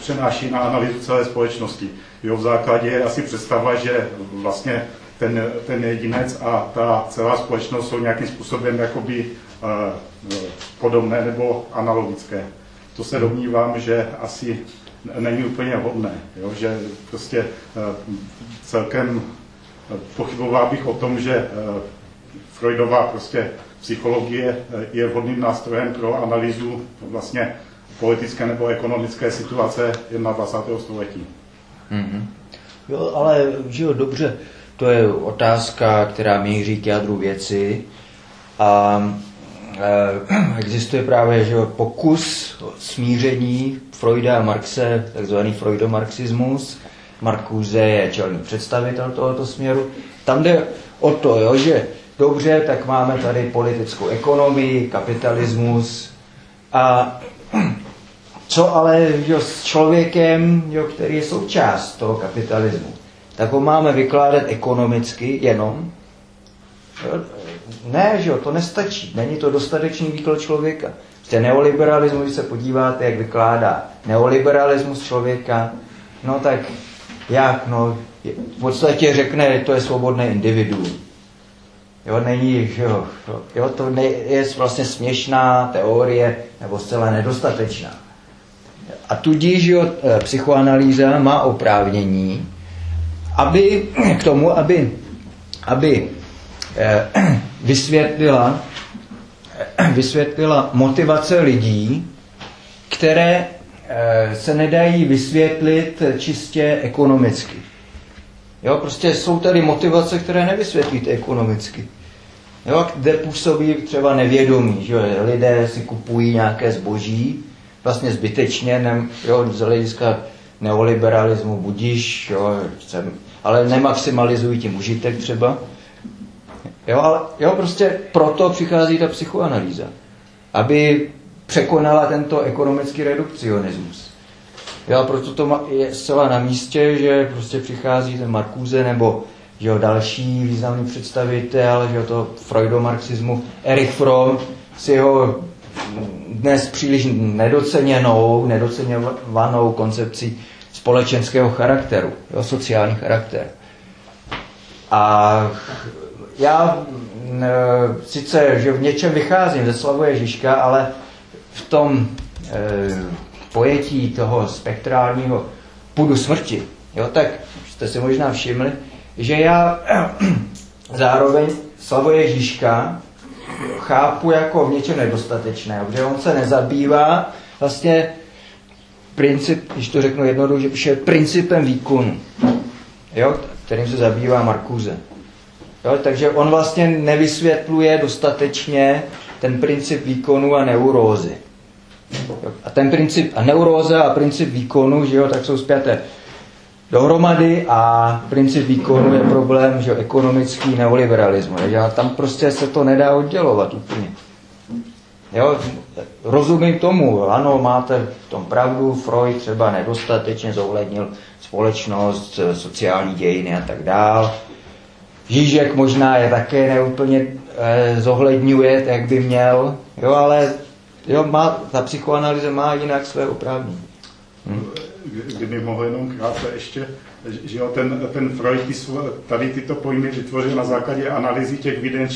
přenáší na analýzu celé společnosti. Jo, v základě je asi představa, že vlastně ten, ten jedinec a ta celá společnost jsou nějakým způsobem jakoby uh, podobné nebo analogické. To se domnívám, že asi není úplně hodné, jo? že prostě eh, celkem eh, pochyboval bych o tom, že eh, Freudová prostě psychologie je vhodným nástrojem pro analýzu vlastně politické nebo ekonomické situace 21. století. Mm-hmm. Jo, ale jo, dobře, to je otázka, která míří k jádru věci. A existuje právě že pokus smíření Freuda a Marxe, takzvaný freudomarxismus. Marcuse je čelný představitel tohoto směru. Tam jde o to, jo, že dobře, tak máme tady politickou ekonomii, kapitalismus a co ale jo, s člověkem, jo, který je součást toho kapitalismu, tak ho máme vykládat ekonomicky jenom. Jo, ne, že jo, to nestačí. Není to dostatečný výklad člověka. Prostě neoliberalismus, když se podíváte, jak vykládá neoliberalismus člověka, no tak jak, no, v podstatě řekne, to je svobodné individuum. Jo, není, že jo, jo to ne, je vlastně směšná teorie, nebo zcela nedostatečná. A tudíž, jo, e, psychoanalýza má oprávnění, aby k tomu, aby, aby eh, vysvětlila vysvětlila motivace lidí, které eh, se nedají vysvětlit čistě ekonomicky. Jo, prostě jsou tady motivace, které nevysvětlíte ekonomicky. Jo, kde působí třeba nevědomí, že lidé si kupují nějaké zboží, vlastně zbytečně, ne, jo, z hlediska neoliberalismu budíš, jo, ale nemaximalizují tím užitek třeba. Jo, ale jo, prostě proto přichází ta psychoanalýza, aby překonala tento ekonomický redukcionismus. Jo, proto to je zcela na místě, že prostě přichází ten Marcuse nebo že jo, další významný představitel že jo, to freudomarxismu, Erich Fromm s jeho dnes příliš nedoceněnou, nedoceněvanou koncepcí společenského charakteru, jo, sociální charakter. A já sice, že v něčem vycházím ze Slavuje Žižka, ale v tom pojetí toho spektrálního půdu smrti, jo, tak jste si možná všimli, že já zároveň Slavo Ježíška chápu jako v něčem nedostatečného, že on se nezabývá vlastně princip, když to řeknu jednoduše, principem výkonu, jo, kterým se zabývá Markuze. Jo, takže on vlastně nevysvětluje dostatečně ten princip výkonu a neurózy. Jo, a ten princip, a neuróza a princip výkonu, že jo, tak jsou zpěté dohromady a princip výkonu je problém že ekonomický neoliberalismu. Že? A tam prostě se to nedá oddělovat úplně. Jo, rozumím tomu, ano, máte v tom pravdu, Freud třeba nedostatečně zohlednil společnost, sociální dějiny a tak dál. Žížek možná je také neúplně eh, zohledňuje, jak by měl, jo, ale jo, má, ta psychoanalýza má jinak své oprávnění. Hm? Kdyby mohl jenom krátce ještě, že jo, ten, ten Freud tady tyto pojmy vytvořil na základě analýzy těch vídeň,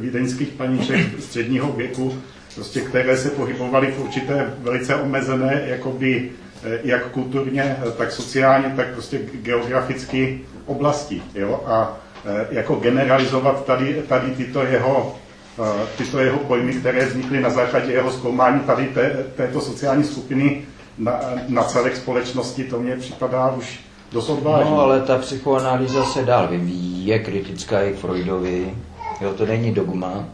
vídeňských paníček středního věku, prostě, které se pohybovaly v určité velice omezené, jakoby, eh, jak kulturně, tak sociálně, tak prostě geograficky oblasti. Jo? A eh, jako generalizovat tady, tady tyto jeho eh, tyto jeho pojmy, které vznikly na základě jeho zkoumání tady té, této sociální skupiny na, na celek společnosti, to mně připadá už dost odvážné. No, ale ta psychoanalýza se dál vyvíjí, je kritická i k Freudovi, jo, to není dogma.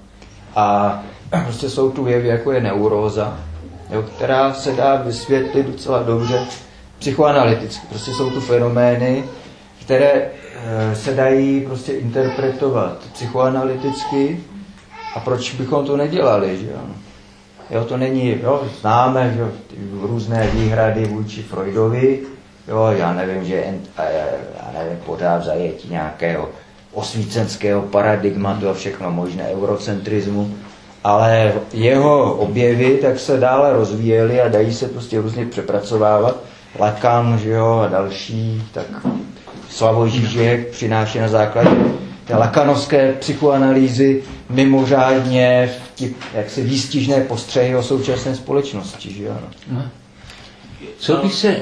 A prostě jsou tu jevy, jako je neuróza, jo, která se dá vysvětlit docela dobře psychoanalyticky. Prostě jsou tu fenomény, které se dají prostě interpretovat psychoanalyticky a proč bychom to nedělali, že jo? Jo, to není, jo, známe že, různé výhrady vůči Freudovi, jo, já nevím, že já nevím, pořád zajetí nějakého osvícenského paradigmatu a všechno možné, eurocentrismu, ale jeho objevy tak se dále rozvíjely a dají se prostě různě přepracovávat. Lacan, že jo, a další, tak Slavoj Žižek přináší na základě té lakanovské psychoanalýzy mimořádně jak jaksi výstižné postřehy o současné společnosti. Že ano? No. Co by se,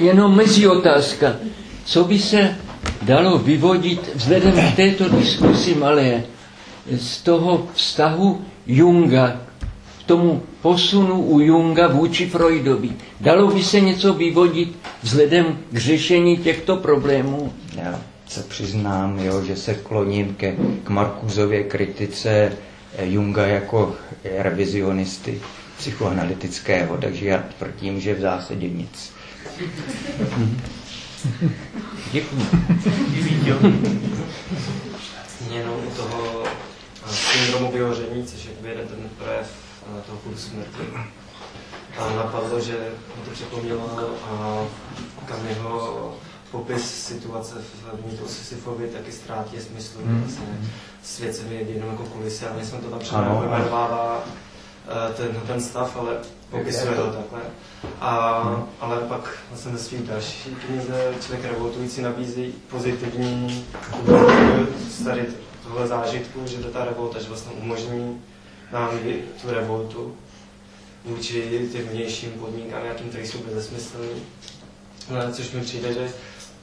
jenom mezi otázka, co by se dalo vyvodit vzhledem k této diskusi malé z toho vztahu Junga tomu posunu u Junga vůči Freudovi. Dalo by se něco vyvodit vzhledem k řešení těchto problémů? Já se přiznám, jo, že se kloním ke, k Markuzově kritice eh, Junga jako revizionisty psychoanalytického, takže já tvrdím, že v zásadě nic. Děkuji. Jenom u toho eh, syndromu vyhoření, což je jeden ten projev eh, toho kurzu smrti. A napadlo, že mi to připomnělo Kamiho popis situace v mýtu Sisyfovi taky ztrátí smysl. Hmm. Vlastně svět se mi jenom jako kulisy a my jsme to tam pojmenovává eh, ten, ten stav, ale popisuje to takhle. A, hmm. Ale pak vlastně ve svých další knize člověk revoltující nabízí pozitivní tady tohle zážitku, že to ta revolta, že vlastně umožní nám tu revoltu vůči těm vnějším podmínkám, jakým tady jsou bezesmyslný. No, což mi přijde, že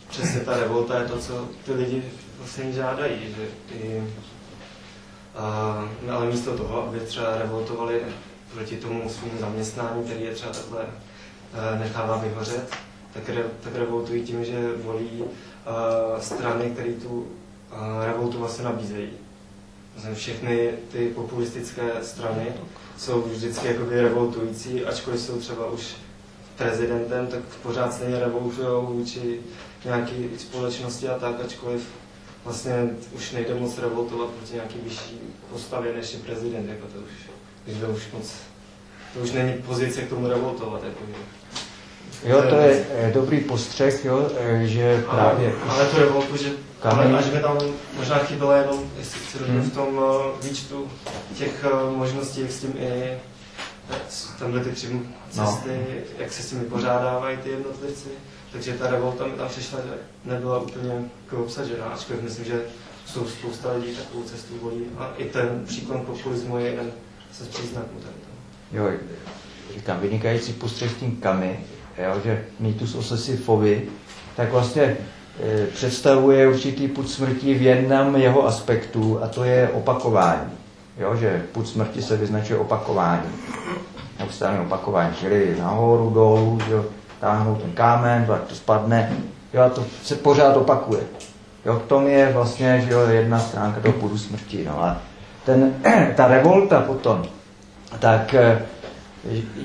přesně ta revolta je to, co ty lidi vlastně žádají, že ty, a, no, ale místo toho, aby třeba revoltovali proti tomu svým zaměstnání, který je třeba takhle e, nechává vyhořet, tak, re, tak revoltují tím, že volí a, strany, které tu a, revoltu vlastně nabízejí. Všechny ty populistické strany jsou vždycky jakoby revoltující, ačkoliv jsou třeba už prezidentem, tak pořád stejně revolutují vůči nějaké společnosti a tak, ačkoliv vlastně už nejde moc revoltovat proti nějaký vyšší postavě než je prezident, jako to už, když to už moc, to už není pozice k tomu revoltovat, jako Jo, to je dobrý postřeh, jo, e, že právě... Ale, ale to revoltu, že ale až by tam možná chybělo jenom, jestli si hmm. v tom uh, výčtu těch uh, možností, jak s tím i tamhle ty tři cesty, no. jak se s tím vypořádávají ty jednotlivci. Takže ta revolta mi tam přišla, že nebyla úplně jako obsažená, ačkoliv myslím, že jsou spousta lidí takovou cestu volí. A i ten příklon populismu je jeden ze příznaků Jo, říkám, vynikající postřeh s tím kamy, jo, že mýtus o Sisyfovi, tak vlastně představuje určitý put smrti v jednom jeho aspektu a to je opakování. Jo, že put smrti se vyznačuje opakování. Neustále opakování, čili nahoru, dolů, jo, táhnout ten kámen, pak to spadne, jo, a to se pořád opakuje. Jo, v tom je vlastně že jo, jedna stránka toho pudu smrti. No, a ten, ta revolta potom, tak eh,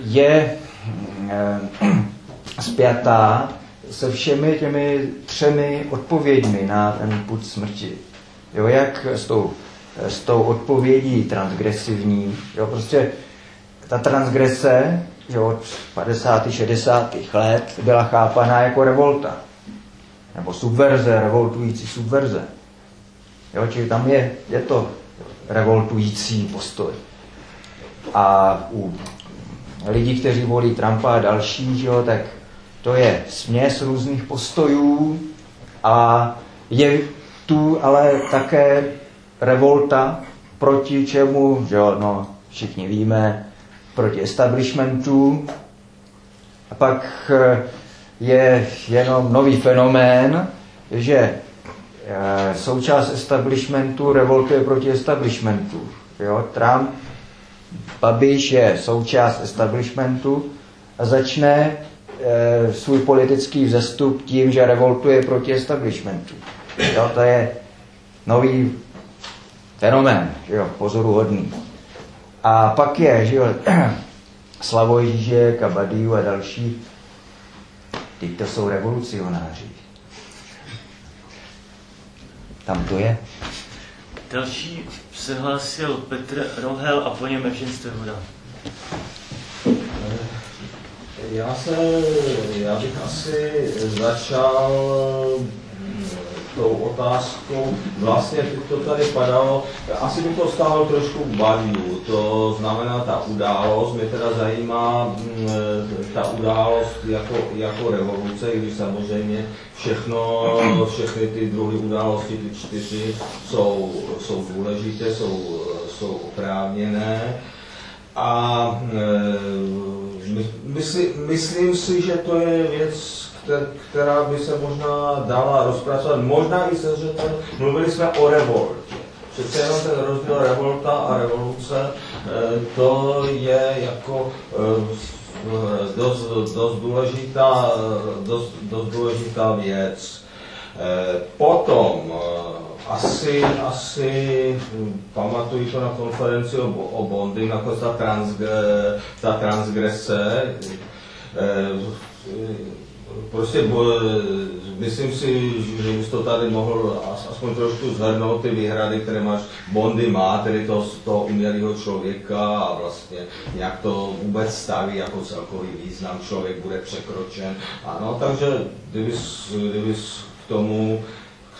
je eh, spjatá se všemi těmi třemi odpověďmi na ten put smrti. Jo, jak s tou, s tou odpovědí transgresivní, jo, prostě ta transgrese jo, od 50. 60. let byla chápaná jako revolta. Nebo subverze, revoltující subverze. Jo, čili tam je, je to revoltující postoj. A u lidí, kteří volí Trumpa a další, jo, tak to je směs různých postojů a je tu ale také revolta proti čemu, že jo, no, všichni víme, proti establishmentu. A pak eh, je jenom nový fenomén, že eh, součást establishmentu revoltuje proti establishmentu. Jo? Trump, Babiš je součást establishmentu a začne svůj politický vzestup tím, že revoltuje proti establishmentu. Jo? To je nový fenomén, jo? pozoruhodný. A pak je, že jo, Slavoj Žižek a Badiu a další, teď to jsou revolucionáři. Tam to je. Další se hlásil Petr Rohel a po něm Evžen. Já se, já bych asi začal tou otázkou, vlastně to tady padalo, asi bych to stáhl trošku k to znamená ta událost, mě teda zajímá mm, ta událost jako, jako revoluce, i když samozřejmě všechno, všechny ty druhy události, ty čtyři, jsou, jsou důležité, jsou, jsou oprávněné. A mysli, myslím si, že to je věc, která by se možná dala rozpracovat, možná i se zřetelem. Mluvili jsme o revoltě. Přece jenom ten rozdíl revolta a revoluce, eh, to je jako eh, dost, dost, důležitá, dost, dost důležitá věc. Eh, potom asi, asi pamatuju to na konferenci o, o Bondy, jako ta, transgre, ta transgrese, prostě bo, myslím si, že bys to tady mohl aspoň trošku zhrnout ty výhrady, které máš. Bondy má, tedy to, toho umělého člověka a vlastně nějak to vůbec staví jako celkový význam, člověk bude překročen. Ano, takže kdybys, kdybys k tomu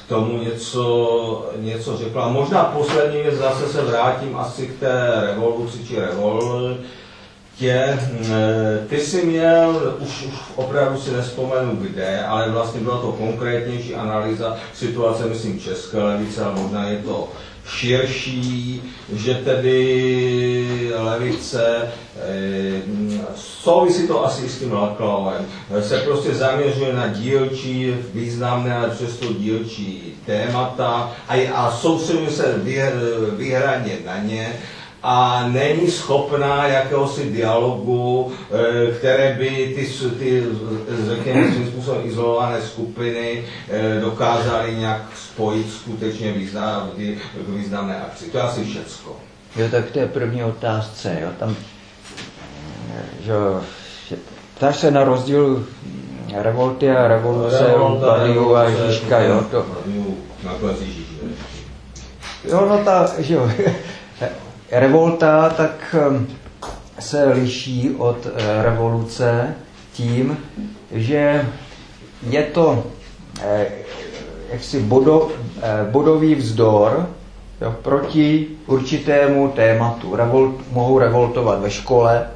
tomu něco, něco řekla. Možná poslední věc, zase se vrátím asi k té revoluci či revol, tě, eh, ty jsi měl, už, už opravdu si nespomenu kde, ale vlastně byla to konkrétnější analýza situace, myslím, české levice, ale možná je to širší, že tedy levice, e, souvisí to asi s tím Laklavem, se prostě zaměřuje na dílčí, významné, ale přesto dílčí témata a, a soustředuje se výhradně na ně a není schopná jakéhosi dialogu, eh, které by ty, ty řekněme, svým způsobem izolované skupiny eh, dokázaly nějak spojit skutečně význam, k významné akci. To je asi všecko. Jo, tak to je první otázce. Jo. Tam, že, ptáš se na rozdíl revolty a revoluce, Revolta, a Žižka, jo, to. Jo, no ta, že jo, revolta tak ehm, se liší od eh, revoluce tím, že je to eh, jaksi bodo, eh, bodový vzdor jo, proti určitému tématu. Revolt, mohou revoltovat ve škole,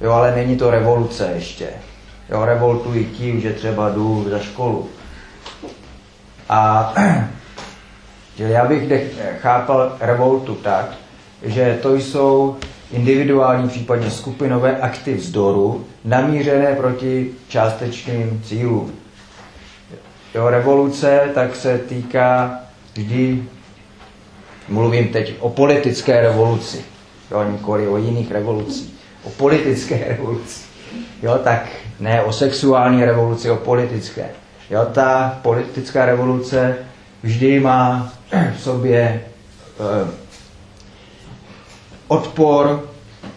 jo, ale není to revoluce ještě. Jo, revoltují tím, že třeba jdu za školu. A že já bych chápal revoltu tak, že to jsou individuální, případně skupinové akty vzdoru namířené proti částečným cílům. Jo, revoluce tak se týká vždy, mluvím teď o politické revoluci, jo, nikoli o jiných revolucích, o politické revoluci. Jo, tak ne o sexuální revoluci, o politické. Jo, ta politická revoluce vždy má v sobě eh, odpor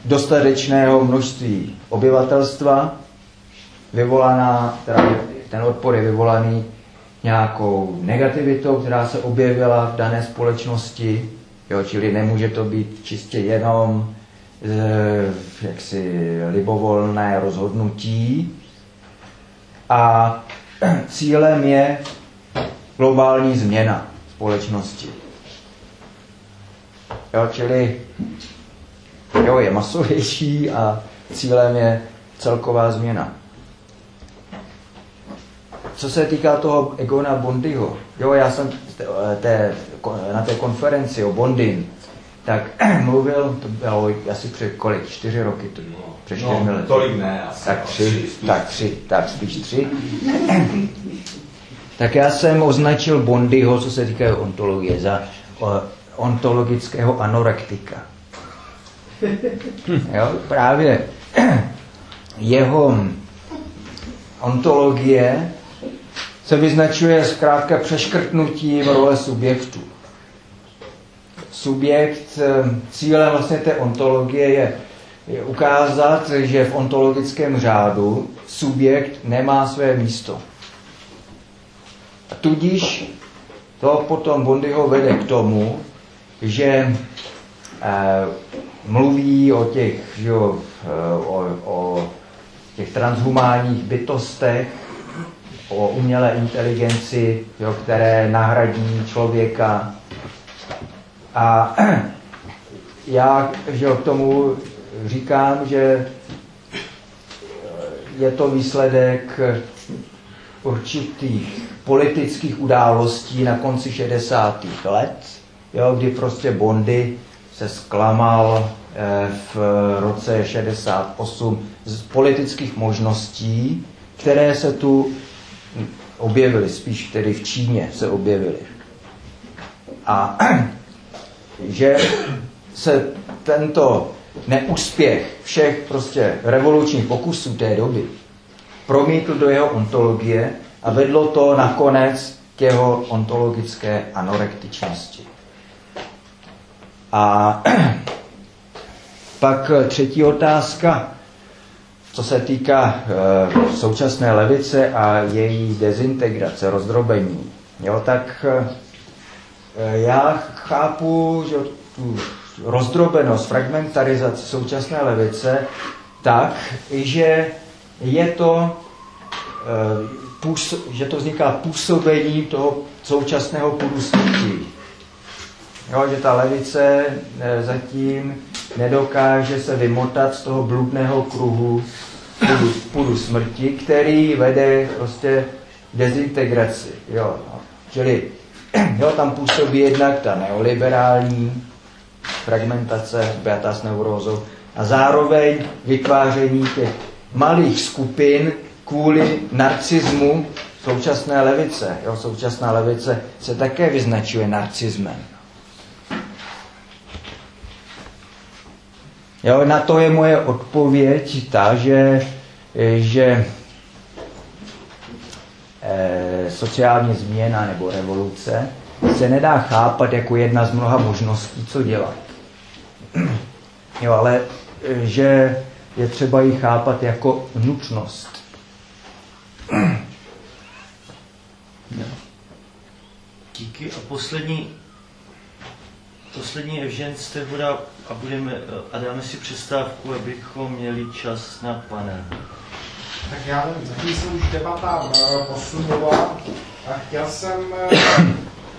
dostatečného množství obyvatelstva, vyvolaná, teda ten odpor je vyvolaný nějakou negativitou, která se objevila v dané společnosti, jo, čili nemůže to být čistě jenom e, jaksi libovolné rozhodnutí. A cílem je globální změna společnosti. Jo, čili jo, je masovější a cílem je celková změna. Co se týká toho Egona Bondyho, jo, já jsem té, na té konferenci o Bondin, tak mluvil, to bylo asi před kolik, čtyři roky to bylo, před čtyřmi no, lety. tolik ne, asi. Tak tři, tak tři, tak spíš tři. tak já jsem označil Bondyho, co se týká ontologie, za ontologického anorektika. Jo, právě jeho ontologie se vyznačuje zkrátka přeškrtnutím role subjektu. Subjekt, cílem vlastně té ontologie je, je ukázat, že v ontologickém řádu subjekt nemá své místo. A tudíž to potom Bondyho vede k tomu, že eh, mluví o těch, že, o, o těch transhumánních bytostech, o umělé inteligenci, jo, které nahradí člověka. A já že k tomu říkám, že je to výsledek určitých politických událostí na konci 60. let, jo, kdy prostě Bondy se zklamal eh, v roce 68 z politických možností, které se tu objevily, spíš tedy v Číně se objevily. A že se tento neúspěch všech prostě revolučních pokusů té doby promítl do jeho ontologie a vedlo to nakonec k jeho ontologické anorektičnosti. A pak třetí otázka, co se týká e, současné levice a její dezintegrace, rozdrobení, jo, tak e, já chápu že tu rozdrobenost, fragmentarizaci současné levice tak, že je to, e, že to vzniká působením toho současného půdu. Jo, že ta levice zatím nedokáže se vymotat z toho bludného kruhu půdu, půdu smrti, který vede prostě dezintegraci. Jo. Čili jo, tam působí jednak ta neoliberální fragmentace, spjatá s neurózou, a zároveň vytváření těch malých skupin kvůli narcismu současné levice. Jo, současná levice se také vyznačuje narcismem. Jo, na to je moje odpověď ta, že, že e, sociální změna nebo revoluce se nedá chápat jako jedna z mnoha možností, co dělat. Jo, ale že je třeba ji chápat jako nutnost. Díky. A poslední, poslední Evžen Stehoda a, budeme, a dáme si přestávku, abychom měli čas na panel. Tak já zatím se už debata eh, posunula a chtěl jsem eh,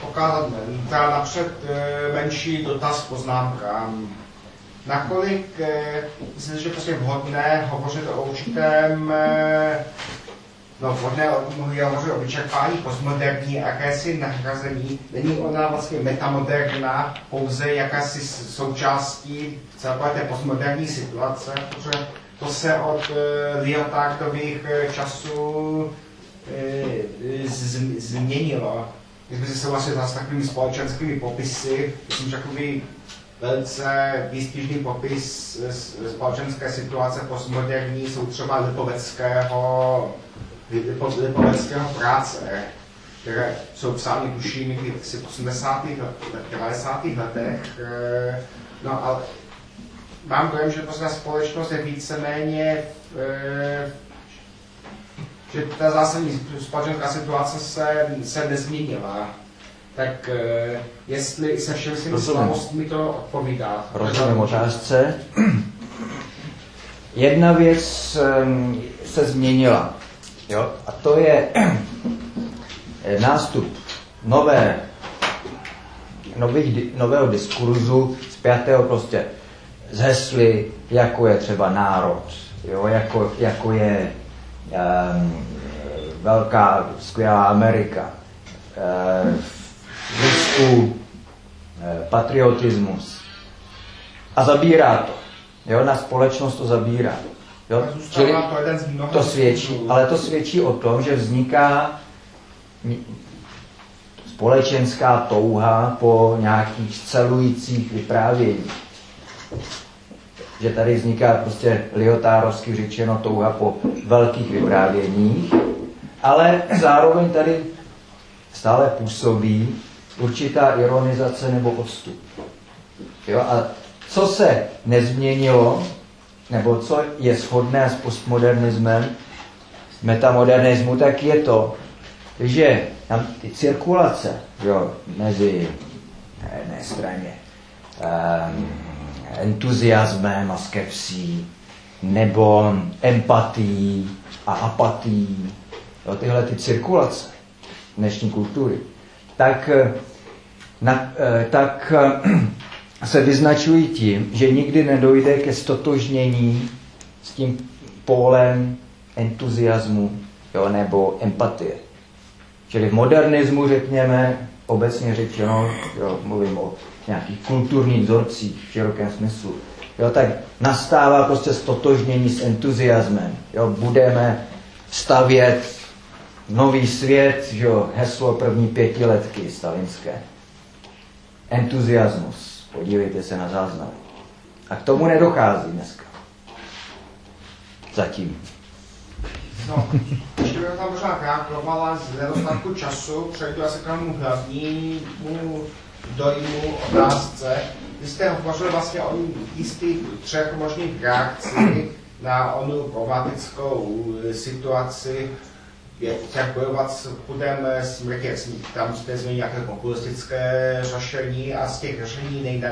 pokázat teda napřed eh, menší dotaz poznámka. Nakolik myslím, že prostě vhodné hovořit o určitém No, hovoří o vyčerpání postmoderní jakési nahrazení. Není ona vlastně metamoderna pouze jakási součástí celé té postmoderní situace, protože to se od uh, Lyotardových časů uh, z, změnilo. My jsme se souhlasili s takovými společenskými popisy, myslím, že takový velice výstižný popis společenské situace postmoderní jsou třeba Lipoveckého lipoveckého práce, které jsou psány tuším někdy v 80. 90. letech. Eh, no ale mám dojem, že prostě společnost je víceméně eh, že ta zásadní společenská situace se, se nezměnila. Tak eh, jestli se všemi svými slavostmi to odpovídá. Rozumím otázce. Jedna věc se změnila. Jo? A to je nástup nové, nových, nového diskurzu zpětého prostě z hesly, jako je třeba národ, jo? Jako, jako je um, velká, skvělá Amerika, uh, v Rusku patriotismus. A zabírá to. Jo? Na společnost to zabírá. Jo? Čili to, svědčí, ale to svědčí o tom, že vzniká společenská touha po nějakých celujících vyprávěních. Že tady vzniká prostě liotárovsky řečeno touha po velkých vyprávěních, ale zároveň tady stále působí určitá ironizace nebo odstup. Jo? A co se nezměnilo, nebo co je shodné s postmodernismem, metamodernismu, tak je to, že tam ty cirkulace jo, mezi na jedné straně um, entuziasmem a skepsí, nebo empatií a apatií, jo, tyhle ty cirkulace dnešní kultury, tak, na, eh, tak se vyznačují tím, že nikdy nedojde ke stotožnění s tím pólem entuziasmu jo, nebo empatie. Čili v modernismu, řekněme, obecně řečeno, jo, mluvím o nějakých kulturních vzorcích v širokém smyslu, jo, tak nastává prostě stotožnění s entuziasmem. Jo, budeme stavět nový svět, jo, heslo první pětiletky stalinské. Entuziasmus Podívejte se na záznamy. A k tomu nedochází dneska. Zatím. No, ještě bych tam možná krátkoval, ale z nedostatku času přejdu asi k tomu hlavnímu dojmu otázce. Vy jste hovořili vlastně o jistých třech možných reakcích na onu problematickou situaci jak bojovat s pudem smrti, jak tam jste změnili nějaké populistické řešení a z těch řešení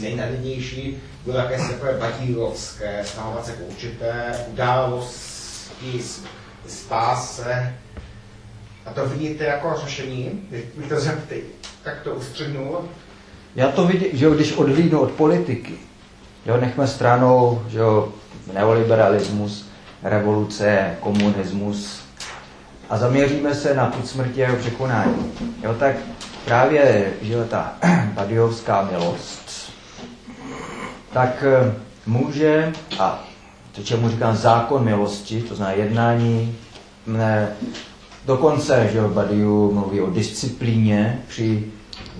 nejnadnější bylo jakési takové badílovské, stahovat se k určité události, spáse. A to vidíte jako řešení? Bych to zeptej, tak to ustřednul. Já to vidím, že když odhlídnu od politiky, jo, nechme stranou že jo, neoliberalismus, revoluce, komunismus, a zaměříme se na put smrti a jeho překonání. Jo, tak právě že ta badiovská milost, tak eh, může, a to, čemu říkám zákon milosti, to znamená jednání, ne, dokonce, že Badiou mluví o disciplíně při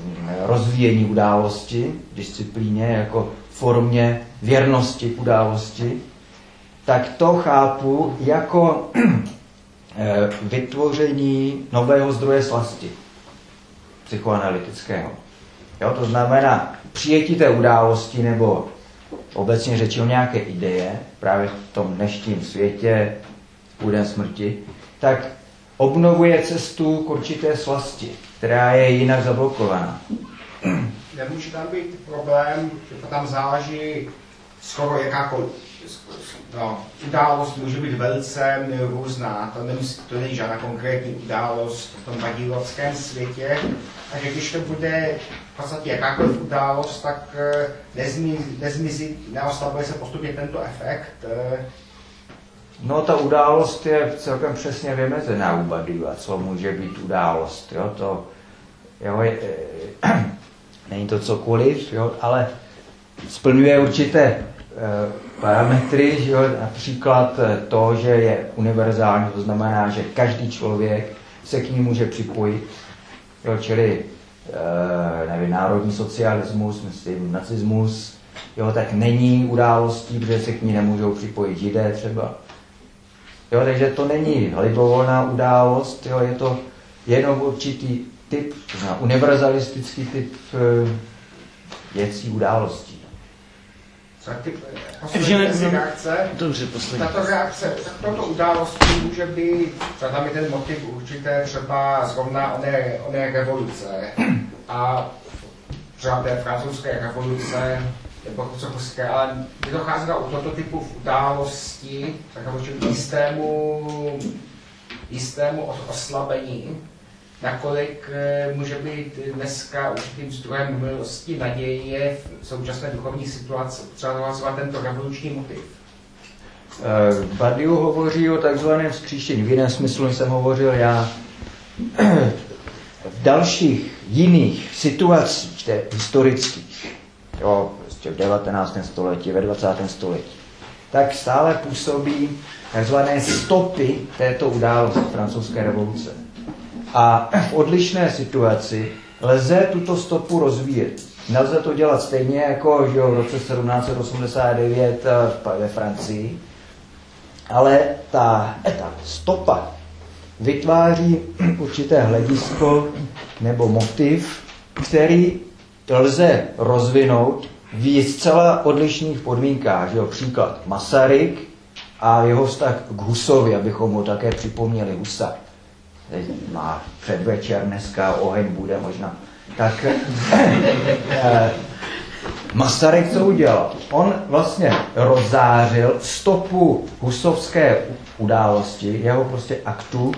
mm, rozvíjení události, disciplíně jako formě věrnosti události, tak to chápu jako vytvoření nového zdroje slasti psychoanalytického. Jo, to znamená přijetí té události nebo obecně řečeno nějaké ideje, právě v tom dnešním světě, půdem smrti, tak obnovuje cestu k určité slasti, která je jinak zablokovaná. Nemůže tam být problém, že tam záleží skoro jakákoliv no, událost může být velice různá. To, nemusí, to není žádná konkrétní událost v tom vadílovském světě. Takže když to bude v podstatě jakákoliv událost, tak eh, nezmizí, nezmizí neoslabuje se postupně tento efekt. Eh, No ta událost je celkem přesně vymezená u Badiou co může být událost. Jo? To, jo, je, eh, není to cokoliv, jo? ale splňuje určité e, parametry, že jo? například eh, to, že je univerzální, to znamená, že každý člověk se k ní může připojit, jo? čili e, nevím, národní socialismus, myslím, nacismus, jo? tak není událostí, protože se k ní nemůžou připojit židé třeba. Jo, takže to není libovolná událost, jo, je to jenom určitý typ, univerzalistický typ e, věcí, událostí. Ty poslední reakce, Dobře, poslední. tato reakce, tak toto události může být, třeba tam je ten motiv určité třeba zrovna oné, oné revoluce. A třeba té francouzské revoluce, nebo kocokovské, ale kdy dochází u tohoto typu události, tak určitě jistému, jistému oslabení, nakolik eh, může být dneska určitým zdrojem milosti, naděje v současné duchovní situaci, třeba tento revoluční motiv. Eh, Badiou hovoří o takzvaném skříšení. V jiném smyslu jsem hovořil já. V dalších jiných situacích, historických, jo, prostě v 19. století, ve 20. století, tak stále působí takzvané stopy této události francouzské revoluce. A v odlišné situaci lze tuto stopu rozvíjet. Nelze to dělat stejně jako že v roce 1789 eh, ve Francii, ale ta, ta stopa vytváří určité hledisko nebo motiv, který lze rozvinout v zcela odlišných podmínkách. Že jo? Příklad Masaryk a jeho vztah k Husovi, abychom mu také připomněli Husa. Má předvečer, dneska oheň bude možná. Tak eh, Masaryk co udělal? On vlastně rozářil stopu husovské události, jeho prostě aktu,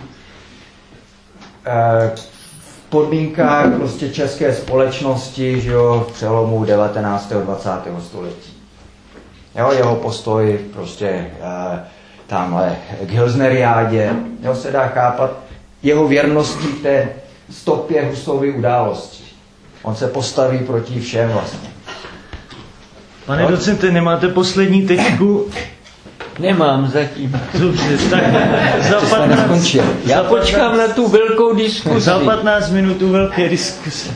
eh, v podmínkách prostě české společnosti, že jo, v přelomu 19. a 20. století. Jo, jeho postoj prostě eh, tamhle k Hilsneriádě, jo, se dá chápat jeho věrností té stopě Husovy události. On se postaví proti všem vlastně. Pane no. docente, nemáte poslední tečku? Nemám zatím. Dobře, tak za 15, Já počkám na tu velkou diskusi. Za 15 minut velké diskuse.